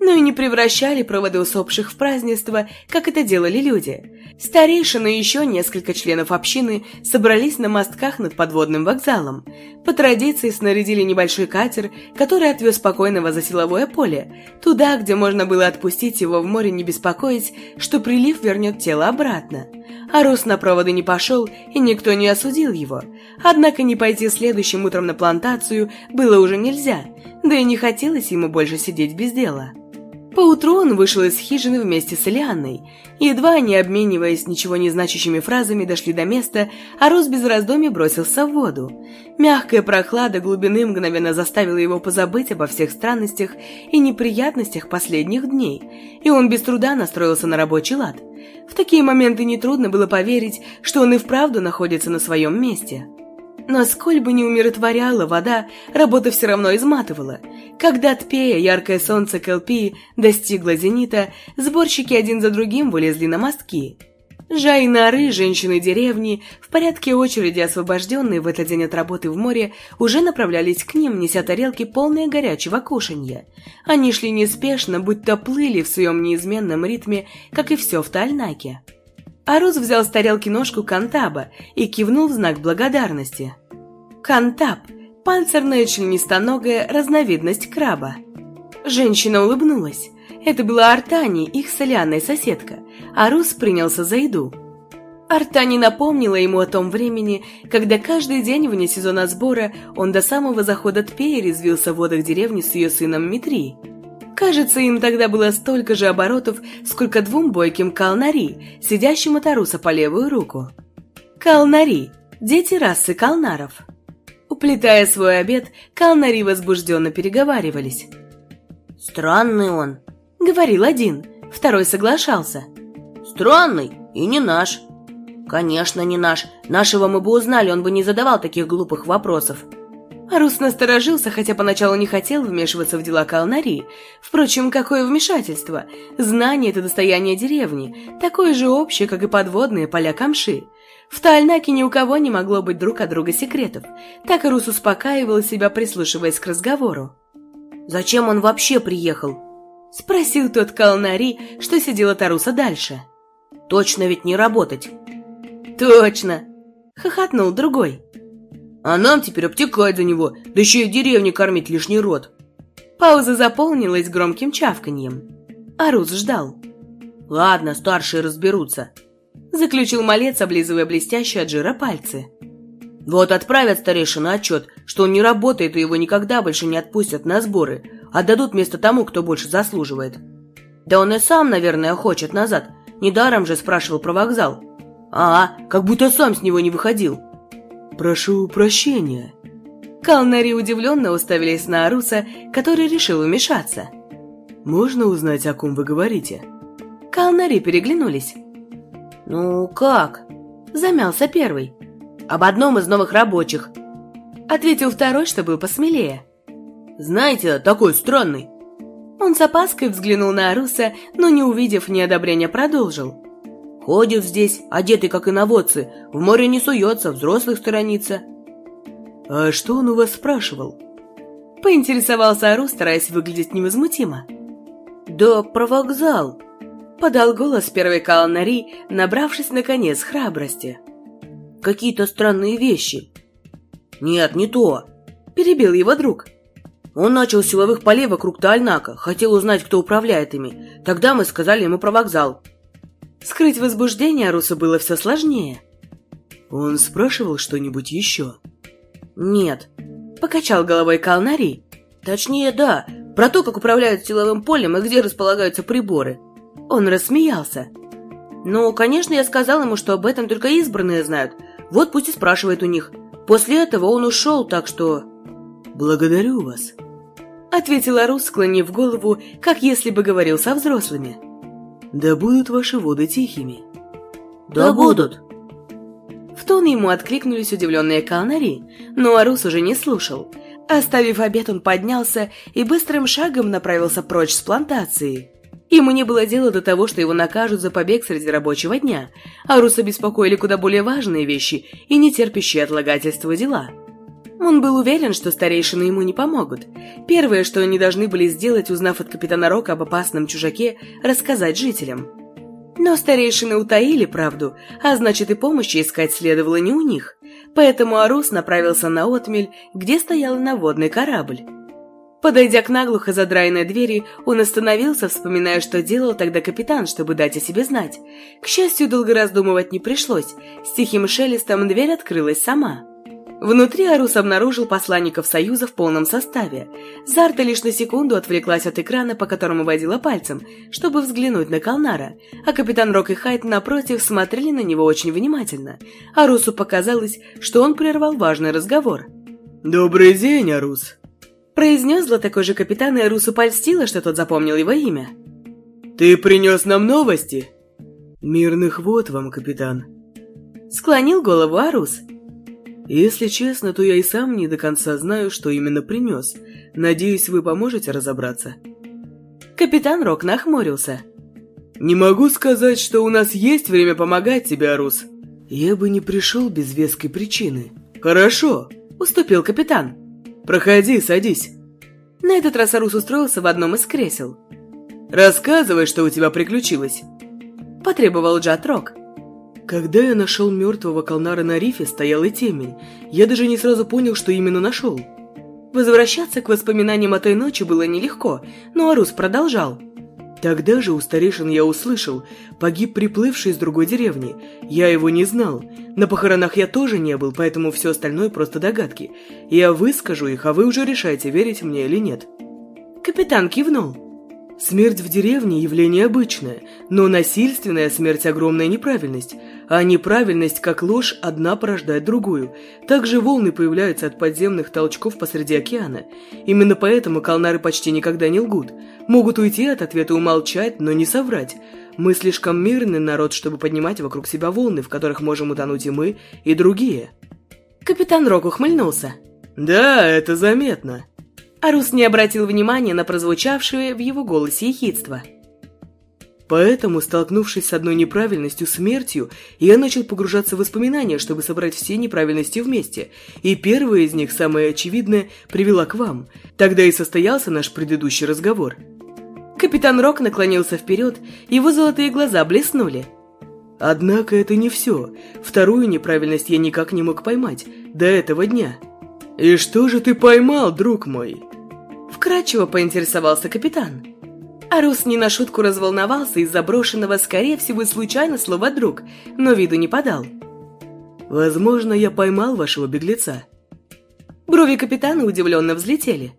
Но и не превращали проводы усопших в празднество, как это делали люди. Старейшины и еще несколько членов общины собрались на мостках над подводным вокзалом. По традиции снарядили небольшой катер, который отвез покойного за силовое поле, туда, где можно было отпустить его в море не беспокоить, что прилив вернет тело обратно. А Рус на проводы не пошел, и никто не осудил его. Однако не пойти следующим утром на плантацию было уже нельзя, да и не хотелось ему больше сидеть без дела. Поутру он вышел из хижины вместе с Элианной. Едва они, обмениваясь ничего не значащими фразами, дошли до места, а Рус без раздумий бросился в воду. Мягкая прохлада глубины мгновенно заставила его позабыть обо всех странностях и неприятностях последних дней, и он без труда настроился на рабочий лад. В такие моменты нетрудно было поверить, что он и вправду находится на своем месте. Но сколь бы ни умиротворяла вода, работа все равно изматывала. Когда Тпея, яркое солнце Келпии, достигло зенита, сборщики один за другим вылезли на мостки. Жа и нары, женщины деревни, в порядке очереди освобожденные в этот день от работы в море, уже направлялись к ним, неся тарелки, полные горячего кушанья. Они шли неспешно, будто плыли в своем неизменном ритме, как и все в Тальнаке. Арус взял с тарелки ножку кантаба и кивнул в знак благодарности. Кантаб – панцирная членистоногая разновидность краба. Женщина улыбнулась. Это была Артани, их соляная соседка. Арус принялся за еду. Артани напомнила ему о том времени, когда каждый день вне сезона сбора он до самого захода Тпея резвился в водах деревни с ее сыном Митри. Кажется, им тогда было столько же оборотов, сколько двум бойким калнари, сидящим от Аруса по левую руку. Калнари – дети расы калнаров. Уплетая свой обед, калнари возбужденно переговаривались. «Странный он», — говорил один, второй соглашался. «Странный и не наш». «Конечно, не наш. Нашего мы бы узнали, он бы не задавал таких глупых вопросов». Рус насторожился, хотя поначалу не хотел вмешиваться в дела Калнари. Впрочем, какое вмешательство? Знание – это достояние деревни, такое же общее, как и подводные поля камши. В Тальнаке ни у кого не могло быть друг от друга секретов. Так и Рус успокаивал себя, прислушиваясь к разговору. «Зачем он вообще приехал?» – спросил тот Калнари, что сидел от Аруса дальше. «Точно ведь не работать?» «Точно!» – хохотнул другой. А нам теперь обтекать за него, да еще и деревни кормить лишний рот. Пауза заполнилась громким чавканьем. Арус ждал. «Ладно, старшие разберутся», — заключил малец, облизывая блестящие от жира пальцы. «Вот отправят старейшина отчет, что он не работает и его никогда больше не отпустят на сборы, отдадут место тому, кто больше заслуживает. Да он и сам, наверное, хочет назад, недаром же спрашивал про вокзал. А, как будто сам с него не выходил». «Прошу прощения». Калнари удивленно уставились на Аруса, который решил вмешаться. «Можно узнать, о ком вы говорите?» Калнари переглянулись. «Ну, как?» Замялся первый. «Об одном из новых рабочих», — ответил второй, что был посмелее. «Знаете, такой странный». Он с опаской взглянул на Аруса, но, не увидев неодобрения, продолжил. Ходит здесь, одетый как иноводцы, в море не суется, взрослых сторонится. А что он у вас спрашивал? Поинтересовался Ару, стараясь выглядеть невозмутимо. Да про вокзал. Подал голос первый калнари, набравшись, наконец, храбрости. Какие-то странные вещи. Нет, не то. Перебил его друг. Он начал силовых полей вокруг Тальнака, хотел узнать, кто управляет ими. Тогда мы сказали ему про вокзал. Скрыть возбуждение Арусу было все сложнее. «Он спрашивал что-нибудь еще?» «Нет», — покачал головой Калнари. «Точнее, да, про то, как управляют силовым полем и где располагаются приборы». Он рассмеялся. «Ну, конечно, я сказал ему, что об этом только избранные знают. Вот пусть и спрашивает у них. После этого он ушел, так что...» «Благодарю вас», — ответил Арус, склонив голову, как если бы говорил со взрослыми. Да будут ваши воды тихими. Да, будут. В тон ему откликнулись удивленные калнари, но Арус уже не слушал. Оставив обед, он поднялся и быстрым шагом направился прочь с плантации. Ему не было дела до того, что его накажут за побег среди рабочего дня. Аруса беспокоили куда более важные вещи и не терпящие отлагательства дела – он был уверен, что старейшины ему не помогут. Первое, что они должны были сделать, узнав от капитана Рока об опасном чужаке, рассказать жителям. Но старейшины утаили правду, а значит и помощи искать следовало не у них. Поэтому Арус направился на отмель, где стоял наводный корабль. Подойдя к наглухо задраенной двери, он остановился, вспоминая, что делал тогда капитан, чтобы дать о себе знать. К счастью, долго раздумывать не пришлось. С тихим шелестом дверь открылась сама. Внутри Арус обнаружил посланников Союза в полном составе. Зарта лишь на секунду отвлеклась от экрана, по которому водила пальцем, чтобы взглянуть на Калнара, а капитан Рок и Хайт, напротив, смотрели на него очень внимательно. Арусу показалось, что он прервал важный разговор. «Добрый день, Арус!» Произнес златокожий капитан, и Арусу польстило, что тот запомнил его имя. «Ты принес нам новости?» «Мирных вод вам, капитан!» Склонил голову Арус. Если честно, то я и сам не до конца знаю, что именно принес. Надеюсь, вы поможете разобраться. Капитан Рок нахмурился. Не могу сказать, что у нас есть время помогать тебе, Арус. Я бы не пришел без веской причины. Хорошо, уступил капитан. Проходи, садись. На этот раз Арус устроился в одном из кресел. Рассказывай, что у тебя приключилось. Потребовал Джат Рок. Когда я нашел мертвого Калнара на рифе, стояла темень. Я даже не сразу понял, что именно нашел. Возвращаться к воспоминаниям о той ночи было нелегко, но Арус продолжал. Тогда же у старейшин я услышал, погиб приплывший из другой деревни. Я его не знал. На похоронах я тоже не был, поэтому все остальное просто догадки. Я выскажу их, а вы уже решайте, верить мне или нет. Капитан кивнул. Смерть в деревне – явление обычное, но насильственная смерть – огромная неправильность, а неправильность, как ложь, одна порождает другую. Также волны появляются от подземных толчков посреди океана. Именно поэтому калнары почти никогда не лгут. Могут уйти от ответа умолчать, но не соврать. Мы слишком мирный народ, чтобы поднимать вокруг себя волны, в которых можем утонуть и мы, и другие. Капитан Рок ухмыльнулся. «Да, это заметно. Арус не обратил внимания на прозвучавшее в его голосе ехидство. Поэтому, столкнувшись с одной неправильностью, смертью, я начал погружаться в воспоминания, чтобы собрать все неправильности вместе. И первая из них, самая очевидная, привела к вам. Тогда и состоялся наш предыдущий разговор. Капитан Рок наклонился вперед, его золотые глаза блеснули. Однако это не все. Вторую неправильность я никак не мог поймать. До этого дня. «И что же ты поймал, друг мой?» Вкратчиво поинтересовался капитан. Арус не на шутку разволновался из заброшенного, скорее всего, случайно слова «друг», но виду не подал. «Возможно, я поймал вашего беглеца». Брови капитана удивленно взлетели.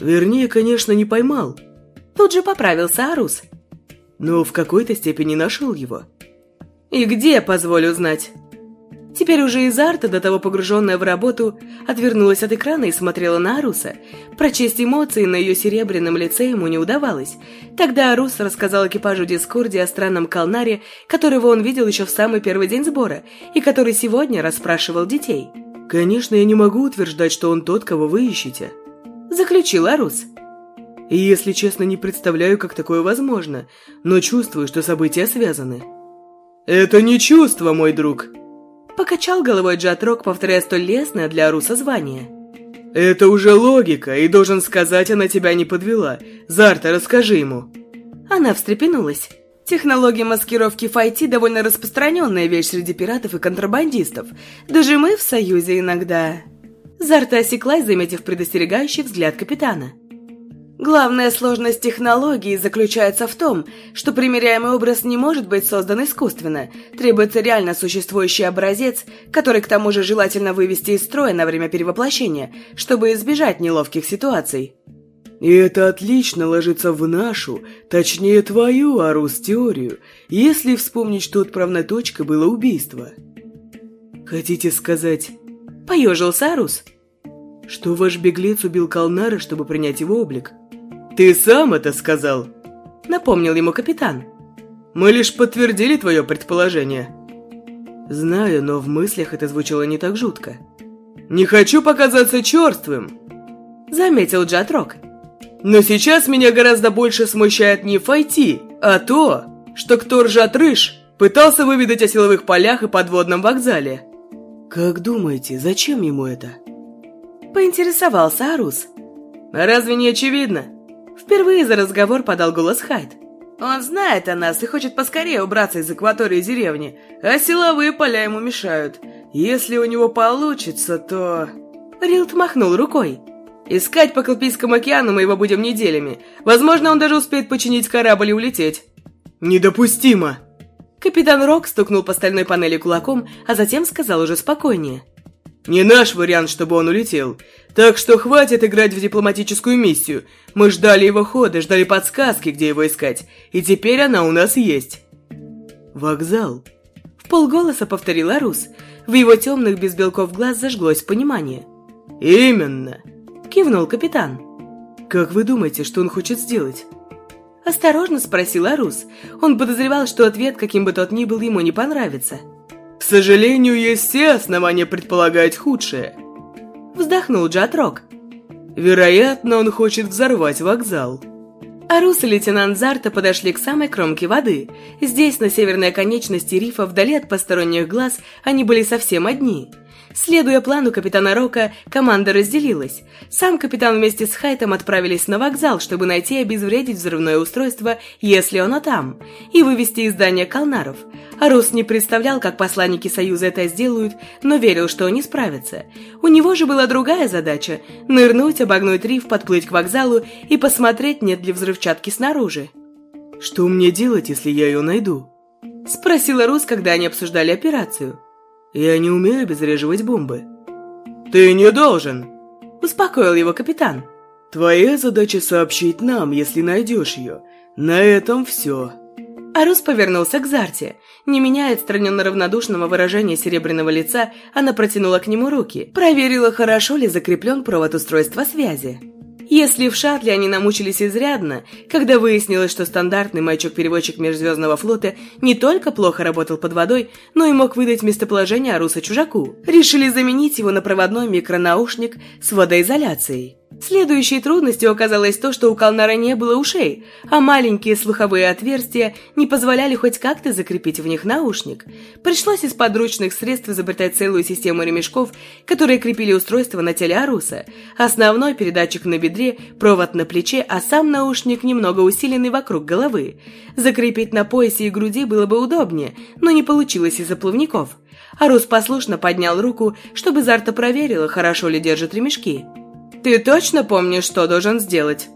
«Вернее, конечно, не поймал». Тут же поправился Арус. «Но в какой-то степени нашел его». «И где, позволю знать?» Теперь уже из арта, до того погруженная в работу, отвернулась от экрана и смотрела на Аруса. Прочесть эмоции на ее серебряном лице ему не удавалось. Тогда Арус рассказал экипажу Дискорди о странном Калнаре, которого он видел еще в самый первый день сбора, и который сегодня расспрашивал детей. «Конечно, я не могу утверждать, что он тот, кого вы ищете», — заключил Арус. «И если честно, не представляю, как такое возможно, но чувствую, что события связаны». «Это не чувство, мой друг», Покачал головой Джатрок, повторяя столь лестное для Аруса звание. «Это уже логика, и должен сказать, она тебя не подвела. Зарта, расскажи ему». Она встрепенулась. Технология маскировки Файти довольно распространенная вещь среди пиратов и контрабандистов. Даже мы в Союзе иногда... Зарта осеклась, заметив предостерегающий взгляд капитана. Главная сложность технологии заключается в том, что примеряемый образ не может быть создан искусственно. Требуется реально существующий образец, который к тому же желательно вывести из строя на время перевоплощения, чтобы избежать неловких ситуаций. И это отлично ложится в нашу, точнее твою, Арус, теорию, если вспомнить, что отправной точкой было убийство. Хотите сказать... Поежился Арус. Что ваш беглец убил Калнара, чтобы принять его облик? «Ты сам это сказал!» Напомнил ему капитан. «Мы лишь подтвердили твое предположение». «Знаю, но в мыслях это звучало не так жутко». «Не хочу показаться черствым!» Заметил Джатрок. «Но сейчас меня гораздо больше смущает не Файти, а то, что кто ржат рыж пытался выведать о силовых полях и подводном вокзале». «Как думаете, зачем ему это?» Поинтересовался Арус. «А разве не очевидно?» Впервые за разговор подал голос Хайд. Он знает о нас и хочет поскорее убраться из акватории деревни, а силовые поля ему мешают. Если у него получится, то...» Рилд махнул рукой. «Искать по Калпийскому океану мы его будем неделями. Возможно, он даже успеет починить корабль и улететь». «Недопустимо!» Капитан Рок стукнул по стальной панели кулаком, а затем сказал уже спокойнее. «Не наш вариант, чтобы он улетел. Так что хватит играть в дипломатическую миссию. Мы ждали его хода, ждали подсказки, где его искать. И теперь она у нас есть». «Вокзал», — в полголоса повторил Арус. В его темных без белков глаз зажглось понимание. «Именно!» — кивнул капитан. «Как вы думаете, что он хочет сделать?» Осторожно спросил Арус. Он подозревал, что ответ, каким бы тот ни был, ему не понравится. «К сожалению, есть все основания предполагать худшее», Вздохнул Джатрок. «Вероятно, он хочет взорвать вокзал». Арус и лейтенант Зарта подошли к самой кромке воды. Здесь, на северной оконечности рифа, вдали от посторонних глаз, они были совсем одни. Следуя плану капитана Рока, команда разделилась. Сам капитан вместе с Хайтом отправились на вокзал, чтобы найти и обезвредить взрывное устройство, если оно там, и вывести из здания Калнаров. Арус не представлял, как посланники Союза это сделают, но верил, что они справятся. У него же была другая задача – нырнуть, обогнуть риф, подплыть к вокзалу и посмотреть, нет ли взрывчатки снаружи. «Что мне делать, если я ее найду?» – спросил Арус, когда они обсуждали операцию. Я не умею обезвреживать бомбы. Ты не должен, успокоил его капитан. Твоя задача сообщить нам, если найдешь ее. На этом все. Арус повернулся к Зарте. Не меняя отстраненно равнодушного выражения серебряного лица, она протянула к нему руки, проверила, хорошо ли закреплен провод устройства связи. Если в шаттле они намучились изрядно, когда выяснилось, что стандартный маячок-переводчик Межзвездного флота не только плохо работал под водой, но и мог выдать местоположение Аруса чужаку, решили заменить его на проводной микронаушник с водоизоляцией. Следующей трудностью оказалось то, что у Калнара не было ушей, а маленькие слуховые отверстия не позволяли хоть как-то закрепить в них наушник. Пришлось из подручных средств изобретать целую систему ремешков, которые крепили устройство на теле Аруса. Основной передатчик на бедре, провод на плече, а сам наушник немного усиленный вокруг головы. Закрепить на поясе и груди было бы удобнее, но не получилось из-за плавников. Арус послушно поднял руку, чтобы Зарта проверила, хорошо ли держит ремешки. «Ты точно помнишь, что должен сделать?»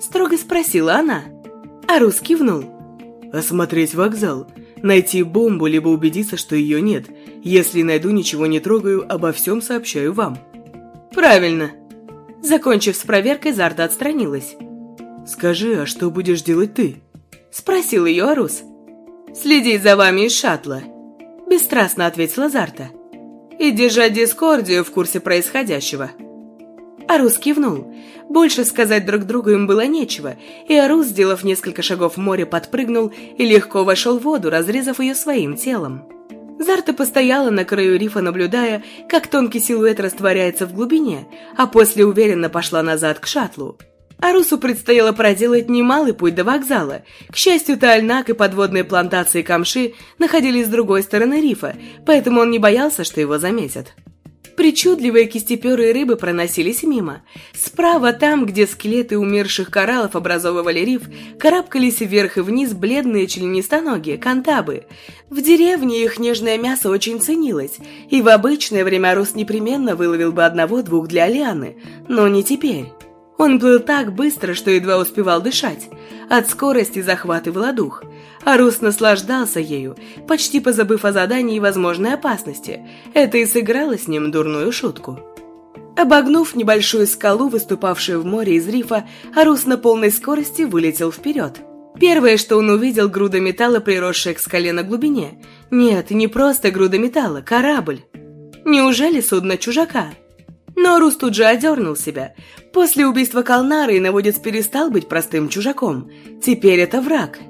Строго спросила она. А Рус кивнул. «Осмотреть вокзал, найти бомбу, либо убедиться, что ее нет. Если найду, ничего не трогаю, обо всем сообщаю вам». «Правильно». Закончив с проверкой, Зарда отстранилась. «Скажи, а что будешь делать ты?» Спросил ее Арус. «Следить за вами из шаттла», – бесстрастно ответила Зарта. «И держать дискордию в курсе происходящего». Арус кивнул. Больше сказать друг другу им было нечего, и Арус, сделав несколько шагов в море, подпрыгнул и легко вошел в воду, разрезав ее своим телом. Зарта постояла на краю рифа, наблюдая, как тонкий силуэт растворяется в глубине, а после уверенно пошла назад к шаттлу. Арусу предстояло проделать немалый путь до вокзала. К счастью, Тальнак и подводные плантации камши находились с другой стороны рифа, поэтому он не боялся, что его заметят. Причудливые кистеперые рыбы проносились мимо. Справа, там, где скелеты умерших кораллов образовывали риф, карабкались вверх и вниз бледные членистоногие, кантабы. В деревне их нежное мясо очень ценилось, и в обычное время Рус непременно выловил бы одного-двух для Алианы, но не теперь. Он плыл так быстро, что едва успевал дышать. От скорости захватывало дух. А Рус наслаждался ею, почти позабыв о задании и возможной опасности. Это и сыграло с ним дурную шутку. Обогнув небольшую скалу, выступавшую в море из рифа, Арус на полной скорости вылетел вперед. Первое, что он увидел, груда металла, приросшая к скале на глубине. Нет, не просто груда металла, корабль. Неужели судно чужака? Но Рус тут же одернул себя. После убийства Калнары наводец перестал быть простым чужаком. Теперь это враг.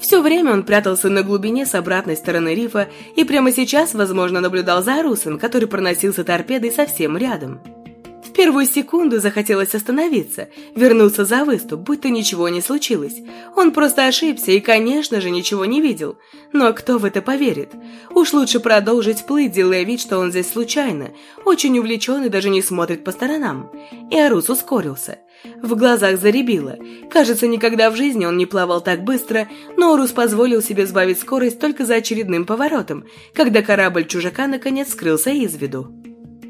Все время он прятался на глубине с обратной стороны рифа и прямо сейчас, возможно, наблюдал за Русом, который проносился торпедой совсем рядом. первую секунду захотелось остановиться, вернуться за выступ, будто ничего не случилось. Он просто ошибся и, конечно же, ничего не видел. Но кто в это поверит? Уж лучше продолжить плыть, делая вид, что он здесь случайно, очень увлечен и даже не смотрит по сторонам. И Арус ускорился. В глазах заребило. Кажется, никогда в жизни он не плавал так быстро, но Орус позволил себе сбавить скорость только за очередным поворотом, когда корабль чужака наконец скрылся из виду.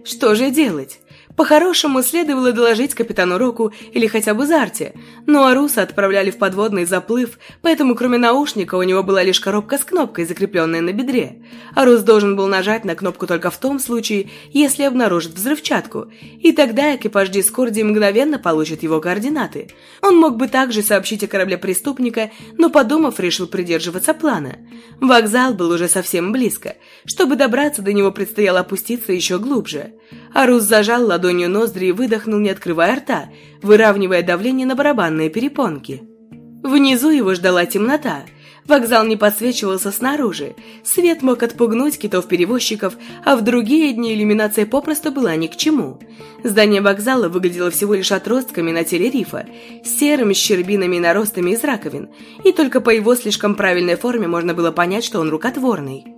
Что же делать? По-хорошему, следовало доложить капитану Року или хотя бы Зарте, но Аруса отправляли в подводный заплыв, поэтому кроме наушника у него была лишь коробка с кнопкой, закрепленная на бедре. Арус должен был нажать на кнопку только в том случае, если обнаружит взрывчатку, и тогда экипаж Дискордии мгновенно получит его координаты. Он мог бы также сообщить о корабле преступника, но, подумав, решил придерживаться плана. Вокзал был уже совсем близко. Чтобы добраться до него, предстояло опуститься еще глубже. Арус зажал ладонью ноздри и выдохнул, не открывая рта, выравнивая давление на барабанные перепонки. Внизу его ждала темнота. Вокзал не подсвечивался снаружи. Свет мог отпугнуть китов-перевозчиков, а в другие дни иллюминация попросту была ни к чему. Здание вокзала выглядело всего лишь отростками на теле рифа, серым, щербинами и наростами из раковин, и только по его слишком правильной форме можно было понять, что он рукотворный.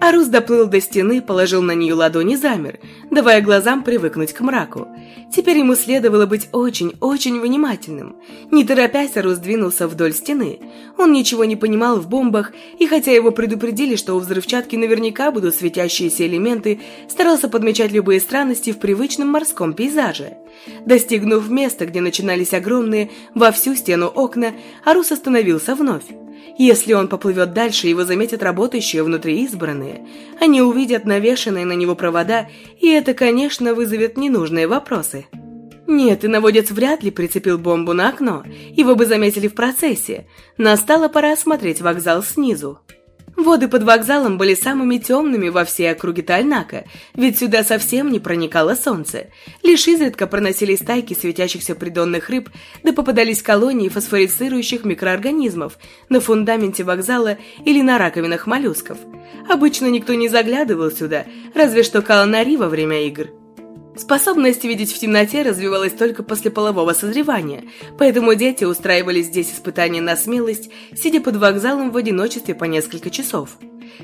Арус доплыл до стены, положил на нее ладони и замер, давая глазам привыкнуть к мраку. Теперь ему следовало быть очень-очень внимательным. Не торопясь, Арус двинулся вдоль стены. Он ничего не понимал в бомбах, и хотя его предупредили, что у взрывчатки наверняка будут светящиеся элементы, старался подмечать любые странности в привычном морском пейзаже. Достигнув места, где начинались огромные во всю стену окна, Арус остановился вновь. Если он поплывет дальше, его заметят работающие внутри избранные. Они увидят навешанные на него провода, и это, конечно, вызовет ненужные вопросы. Нет, иноводец вряд ли прицепил бомбу на окно, его бы заметили в процессе. Настала пора осмотреть вокзал снизу. Воды под вокзалом были самыми темными во всей округе Тальнака, ведь сюда совсем не проникало солнце. Лишь изредка проносились стайки светящихся придонных рыб, да попадались колонии фосфорицирующих микроорганизмов на фундаменте вокзала или на раковинах моллюсков. Обычно никто не заглядывал сюда, разве что колонари во время игр. Способность видеть в темноте развивалась только после полового созревания, поэтому дети устраивали здесь испытания на смелость, сидя под вокзалом в одиночестве по несколько часов.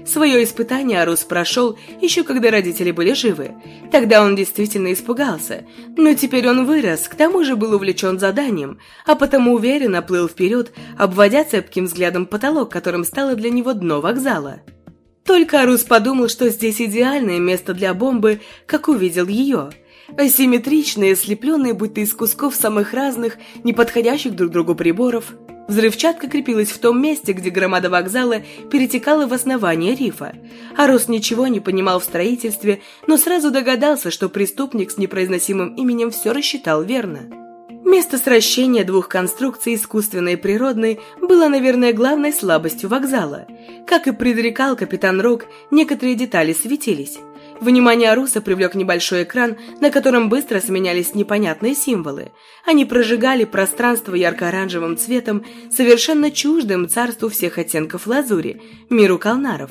Свое испытание Арус прошел еще когда родители были живы. Тогда он действительно испугался, но теперь он вырос, к тому же был увлечен заданием, а потому уверенно плыл вперед, обводя цепким взглядом потолок, которым стало для него дно вокзала. Только Арус подумал, что здесь идеальное место для бомбы, как увидел ее – асимметричные, слепленные будто из кусков самых разных, неподходящих друг другу приборов. Взрывчатка крепилась в том месте, где громада вокзала перетекала в основание рифа. Арус ничего не понимал в строительстве, но сразу догадался, что преступник с непроизносимым именем все рассчитал верно. Место сращения двух конструкций, искусственной и природной, было, наверное, главной слабостью вокзала. Как и предрекал капитан Рок, некоторые детали светились. Внимание Аруса привлек небольшой экран, на котором быстро сменялись непонятные символы. Они прожигали пространство ярко-оранжевым цветом, совершенно чуждым царству всех оттенков лазури, миру калнаров.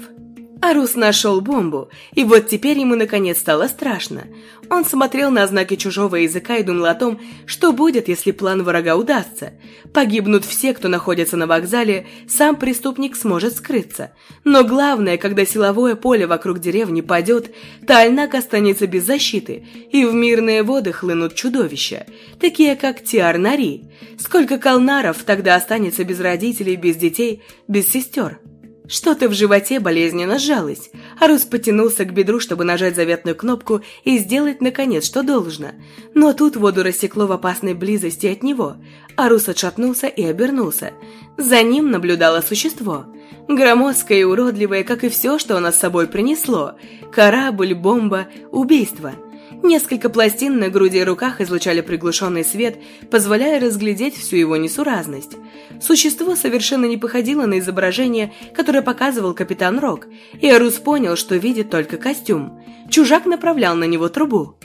Арус нашел бомбу, и вот теперь ему наконец стало страшно. Он смотрел на знаки чужого языка и думал о том, что будет, если план врага удастся. Погибнут все, кто находится на вокзале, сам преступник сможет скрыться. Но главное, когда силовое поле вокруг деревни падет, Тальнак останется без защиты, и в мирные воды хлынут чудовища, такие как Тиарнари. Сколько калнаров тогда останется без родителей, без детей, без сестер? Что-то в животе болезненно сжалось. Арус потянулся к бедру, чтобы нажать заветную кнопку и сделать, наконец, что должно. Но тут воду рассекло в опасной близости от него. Арус отшатнулся и обернулся. За ним наблюдало существо. Громоздкое и уродливое, как и все, что оно с собой принесло. Корабль, бомба, убийство – Несколько пластин на груди и руках излучали приглушенный свет, позволяя разглядеть всю его несуразность. Существо совершенно не походило на изображение, которое показывал капитан Рок, и Арус понял, что видит только костюм. Чужак направлял на него трубу.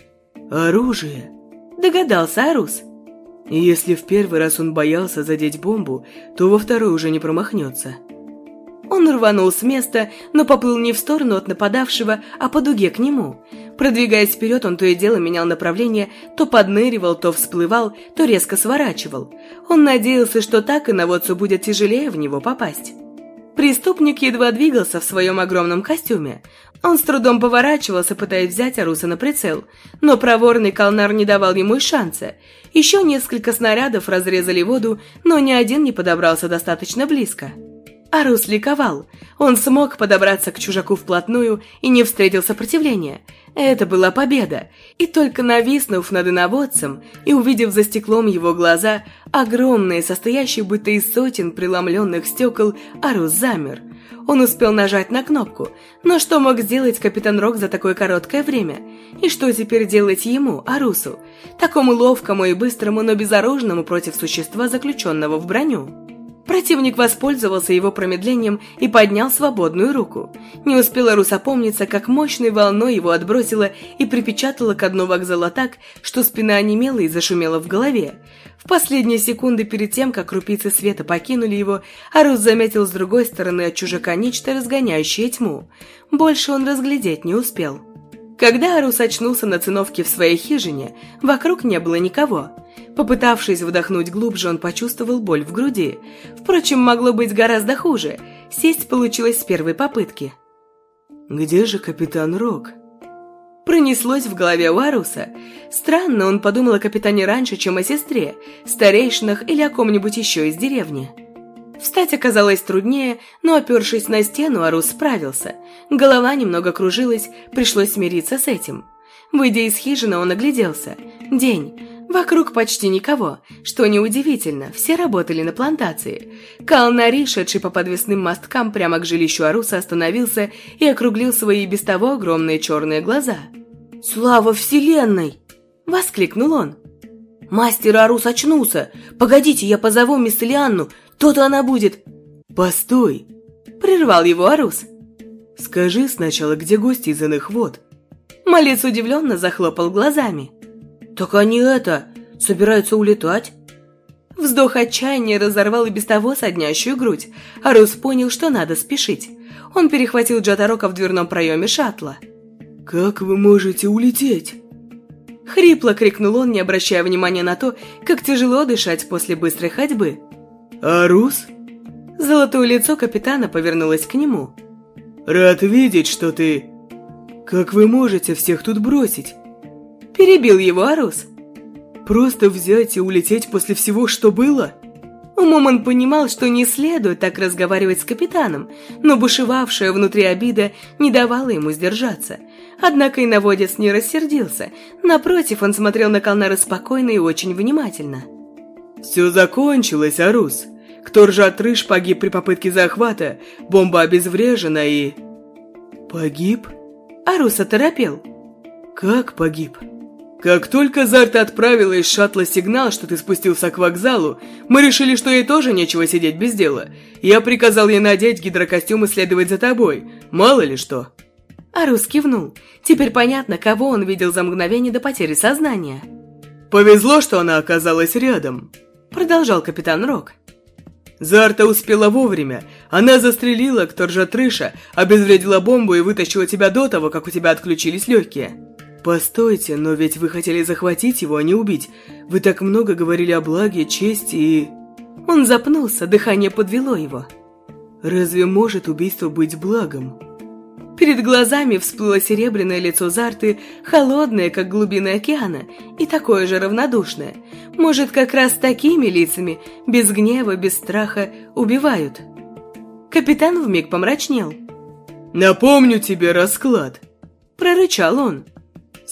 «Оружие!» – догадался Арус. «Если в первый раз он боялся задеть бомбу, то во второй уже не промахнется». Он рванул с места, но поплыл не в сторону от нападавшего, а по дуге к нему. Продвигаясь вперед, он то и дело менял направление, то подныривал, то всплывал, то резко сворачивал. Он надеялся, что так и наводцу будет тяжелее в него попасть. Преступник едва двигался в своем огромном костюме. Он с трудом поворачивался, пытаясь взять Аруса на прицел, но проворный Калнар не давал ему и шанса. Еще несколько снарядов разрезали воду, но ни один не подобрался достаточно близко. Арус ликовал. Он смог подобраться к чужаку вплотную и не встретил сопротивления. Это была победа. И только нависнув над иноводцем и увидев за стеклом его глаза, огромные, состоящие будто из сотен преломленных стекол, Арус замер. Он успел нажать на кнопку. Но что мог сделать капитан Рок за такое короткое время? И что теперь делать ему, Арусу? Такому ловкому и быстрому, но безоружному против существа, заключенного в броню? Противник воспользовался его промедлением и поднял свободную руку. Не успела Рус опомниться, как мощной волной его отбросило и припечатало к дну вокзала так, что спина онемела и зашумела в голове. В последние секунды перед тем, как крупицы света покинули его, Арус заметил с другой стороны от чужака нечто разгоняющее тьму. Больше он разглядеть не успел. Когда Арус очнулся на циновке в своей хижине, вокруг не было никого. Попытавшись вдохнуть глубже, он почувствовал боль в груди. Впрочем, могло быть гораздо хуже. Сесть получилось с первой попытки. «Где же капитан Рок?» Пронеслось в голове у Аруса. Странно, он подумал о капитане раньше, чем о сестре, старейшинах или о ком-нибудь еще из деревни. Встать оказалось труднее, но, опершись на стену, Арус справился. Голова немного кружилась, пришлось смириться с этим. Выйдя из хижины, он огляделся. День. Вокруг почти никого, что неудивительно, все работали на плантации. Калнари, шедший по подвесным мосткам прямо к жилищу Аруса, остановился и округлил свои без того огромные черные глаза. «Слава Вселенной!» — воскликнул он. «Мастер Арус очнулся! Погодите, я позову мисс Лианну, то-то она будет!» «Постой!» — прервал его Арус. «Скажи сначала, где гости из иных вод?» Малец удивленно захлопал глазами. «Так они это, собираются улетать?» Вздох отчаяния разорвал и без того соднящую грудь, а Рус понял, что надо спешить. Он перехватил Джатарока в дверном проеме шаттла. «Как вы можете улететь?» Хрипло крикнул он, не обращая внимания на то, как тяжело дышать после быстрой ходьбы. «Арус?» Золотое лицо капитана повернулось к нему. «Рад видеть, что ты... Как вы можете всех тут бросить? Перебил его Арус. Просто взять и улететь после всего, что было? Умом он понимал, что не следует так разговаривать с капитаном, но бушевавшая внутри обида не давала ему сдержаться. Однако и наводец не рассердился. Напротив, он смотрел на Калнара спокойно и очень внимательно. «Все закончилось, Арус. Кто ржат рыж погиб при попытке захвата, бомба обезврежена и...» «Погиб?» Арус оторопел. «Как погиб?» Как только Зарта отправила из шаттла сигнал, что ты спустился к вокзалу, мы решили, что ей тоже нечего сидеть без дела. Я приказал ей надеть гидрокостюм и следовать за тобой. Мало ли что. Арус кивнул. Теперь понятно, кого он видел за мгновение до потери сознания. «Повезло, что она оказалась рядом», — продолжал капитан Рок. Зарта успела вовремя. Она застрелила Кторжатрыша, обезвредила бомбу и вытащила тебя до того, как у тебя отключились легкие. «Постойте, но ведь вы хотели захватить его, а не убить. Вы так много говорили о благе, чести и...» Он запнулся, дыхание подвело его. «Разве может убийство быть благом?» Перед глазами всплыло серебряное лицо Зарты, холодное, как глубина океана, и такое же равнодушное. Может, как раз такими лицами, без гнева, без страха, убивают. Капитан вмиг помрачнел. «Напомню тебе расклад», — прорычал он.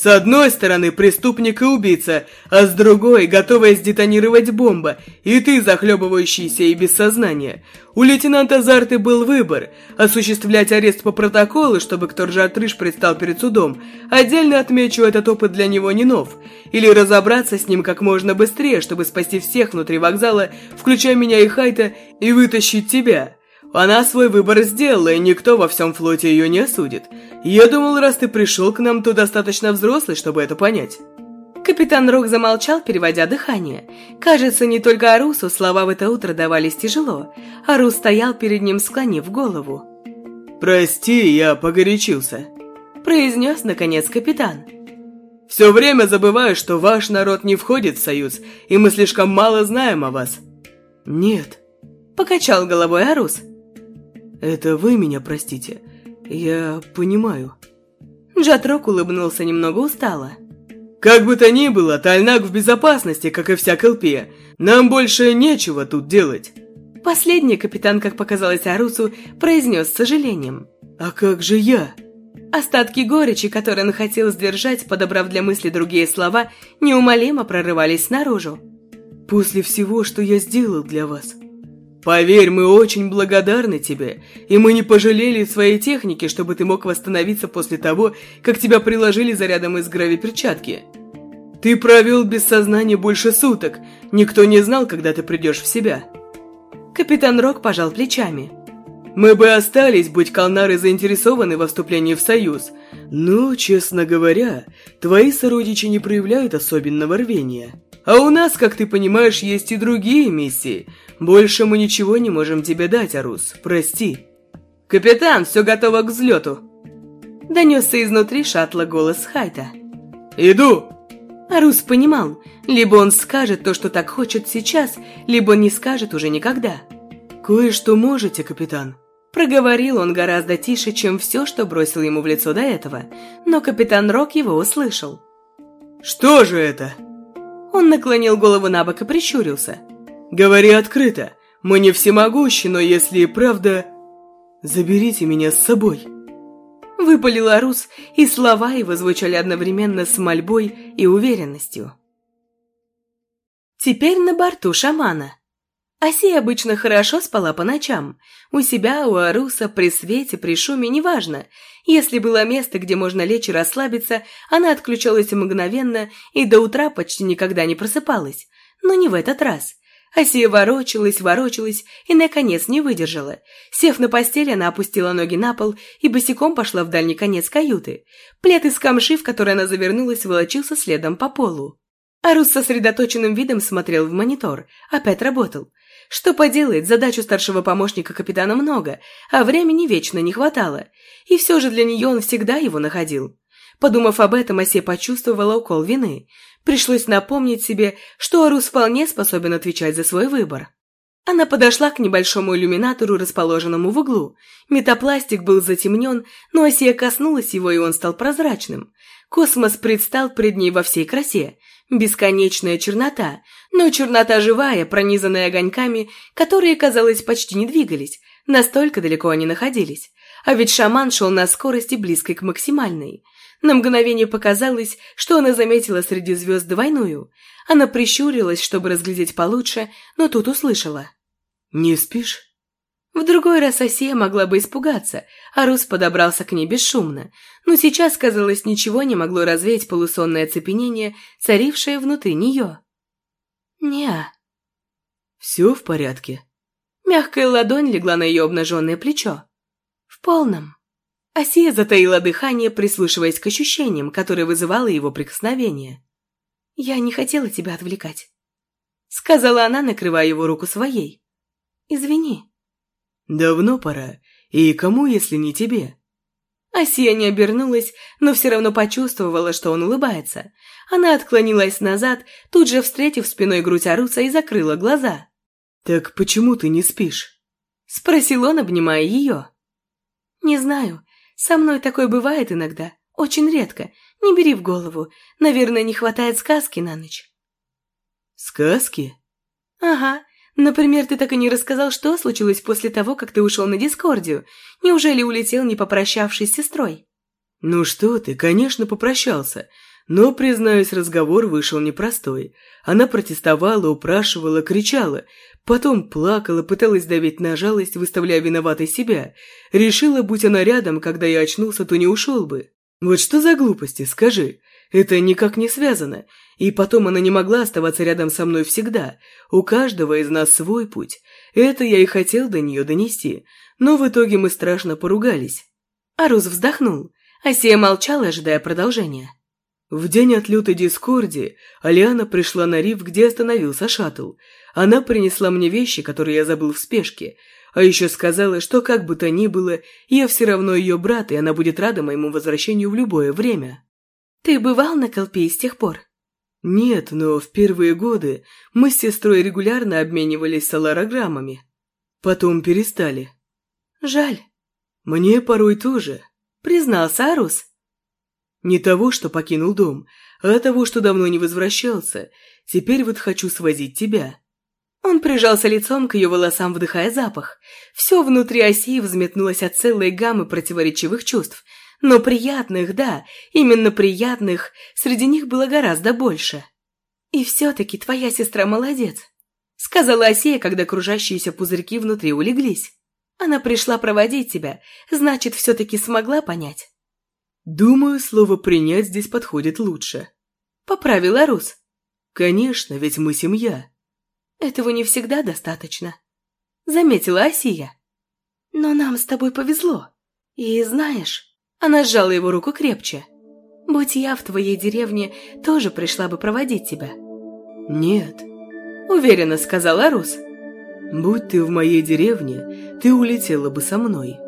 С одной стороны преступник и убийца, а с другой готовая сдетонировать бомба, и ты захлебывающийся и без сознания. У лейтенанта Зарты был выбор – осуществлять арест по протоколу, чтобы Кторжатрыш предстал перед судом. Отдельно отмечу, этот опыт для него не нов. Или разобраться с ним как можно быстрее, чтобы спасти всех внутри вокзала, включая меня и Хайта, и вытащить тебя. Она свой выбор сделала, и никто во всем флоте ее не осудит. Я думал, раз ты пришел к нам, то достаточно взрослый, чтобы это понять». Капитан Рок замолчал, переводя дыхание. Кажется, не только Арусу слова в это утро давались тяжело. Арус стоял перед ним, склонив голову. «Прости, я погорячился», – произнес, наконец, капитан. «Все время забываю, что ваш народ не входит в союз, и мы слишком мало знаем о вас». «Нет», – покачал головой Арус. «Это вы меня простите. Я понимаю». Джатрок улыбнулся немного устало. Как бы то ни было, Тальнак в безопасности, как и вся Калпия. Нам больше нечего тут делать. Последний капитан, как показалось Арусу, произнес с сожалением. А как же я? Остатки горечи, которые он хотел сдержать, подобрав для мысли другие слова, неумолимо прорывались наружу. После всего, что я сделал для вас. Поверь, мы очень благодарны тебе, и мы не пожалели своей техники, чтобы ты мог восстановиться после того, как тебя приложили зарядом из грави-перчатки. Ты провел без сознания больше суток, никто не знал, когда ты придешь в себя. Капитан Рок пожал плечами. Мы бы остались, будь Калнары заинтересованы во вступлении в союз. Но, честно говоря, твои сородичи не проявляют особенного рвения. А у нас, как ты понимаешь, есть и другие миссии – больше мы ничего не можем тебе дать, Арус. Прости. Капитан, все готово к взлету. Донесся изнутри шаттла голос Хайта. Иду. Арус понимал, либо он скажет то, что так хочет сейчас, либо не скажет уже никогда. «Кое-что можете, капитан?» Проговорил он гораздо тише, чем все, что бросил ему в лицо до этого, но капитан Рок его услышал. «Что же это?» Он наклонил голову на бок и прищурился. Говори открыто. Мы не всемогущи, но если и правда... Заберите меня с собой. Выпалил Арус, и слова его звучали одновременно с мольбой и уверенностью. Теперь на борту шамана. Аси обычно хорошо спала по ночам. У себя, у Аруса, при свете, при шуме, неважно. Если было место, где можно лечь и расслабиться, она отключалась мгновенно и до утра почти никогда не просыпалась. Но не в этот раз. Асия ворочалась, ворочалась и, наконец, не выдержала. Сев на постель, она опустила ноги на пол и босиком пошла в дальний конец каюты. Плед из камши, в который она завернулась, волочился следом по полу. Арус сосредоточенным видом смотрел в монитор. Опять работал. Что поделает, задачу старшего помощника капитана много, а времени вечно не хватало. И все же для нее он всегда его находил. Подумав об этом, Асе почувствовала укол вины. Пришлось напомнить себе, что Арус вполне способен отвечать за свой выбор. Она подошла к небольшому иллюминатору, расположенному в углу. Метапластик был затемнен, но Осия коснулась его, и он стал прозрачным. Космос предстал пред ней во всей красе. Бесконечная чернота, но чернота живая, пронизанная огоньками, которые, казалось, почти не двигались, настолько далеко они находились. А ведь шаман шел на скорости близкой к максимальной – на мгновение показалось, что она заметила среди звезд двойную. Она прищурилась, чтобы разглядеть получше, но тут услышала. «Не спишь?» В другой раз Осия могла бы испугаться, а Рус подобрался к ней бесшумно, но сейчас, казалось, ничего не могло развеять полусонное оцепенение, царившее внутри нее. «Не-а». «Все в порядке?» Мягкая ладонь легла на ее обнаженное плечо. «В полном». Асия затаила дыхание, прислушиваясь к ощущениям, которые вызывало его прикосновение. «Я не хотела тебя отвлекать», — сказала она, накрывая его руку своей. «Извини». «Давно пора. И кому, если не тебе?» Асия не обернулась, но все равно почувствовала, что он улыбается. Она отклонилась назад, тут же встретив спиной грудь Аруса и закрыла глаза. «Так почему ты не спишь?» — спросил он, обнимая ее. «Не знаю. Со мной такое бывает иногда, очень редко. Не бери в голову. Наверное, не хватает сказки на ночь. Сказки? Ага. Например, ты так и не рассказал, что случилось после того, как ты ушел на Дискордию. Неужели улетел, не попрощавшись с сестрой? Ну что ты, конечно, попрощался. Но, признаюсь, разговор вышел непростой. Она протестовала, упрашивала, кричала. Потом плакала, пыталась давить на жалость, выставляя виноватой себя. Решила, будь она рядом, когда я очнулся, то не ушел бы. Вот что за глупости, скажи. Это никак не связано. И потом она не могла оставаться рядом со мной всегда. У каждого из нас свой путь. Это я и хотел до нее донести. Но в итоге мы страшно поругались. Арус вздохнул. Асия молчала, ожидая продолжения. В день отлета Дискорди Алиана пришла на риф, где остановился шаттл. Она принесла мне вещи, которые я забыл в спешке, а еще сказала, что как бы то ни было, я все равно ее брат, и она будет рада моему возвращению в любое время. Ты бывал на Колпе с тех пор? Нет, но в первые годы мы с сестрой регулярно обменивались соларограммами. Потом перестали. Жаль. Мне порой тоже. Признался Арус. Не того, что покинул дом, а того, что давно не возвращался. Теперь вот хочу свозить тебя. Он прижался лицом к ее волосам, вдыхая запах. Все внутри оси взметнулось от целой гаммы противоречивых чувств. Но приятных, да, именно приятных, среди них было гораздо больше. «И все-таки твоя сестра молодец», — сказала Осия, когда кружащиеся пузырьки внутри улеглись. «Она пришла проводить тебя, значит, все-таки смогла понять». «Думаю, слово «принять» здесь подходит лучше», — поправила Рус. «Конечно, ведь мы семья». «Этого не всегда достаточно», — заметила Осия. «Но нам с тобой повезло. И знаешь...» Она сжала его руку крепче. «Будь я в твоей деревне, тоже пришла бы проводить тебя». «Нет», — уверенно сказала Рус. «Будь ты в моей деревне, ты улетела бы со мной».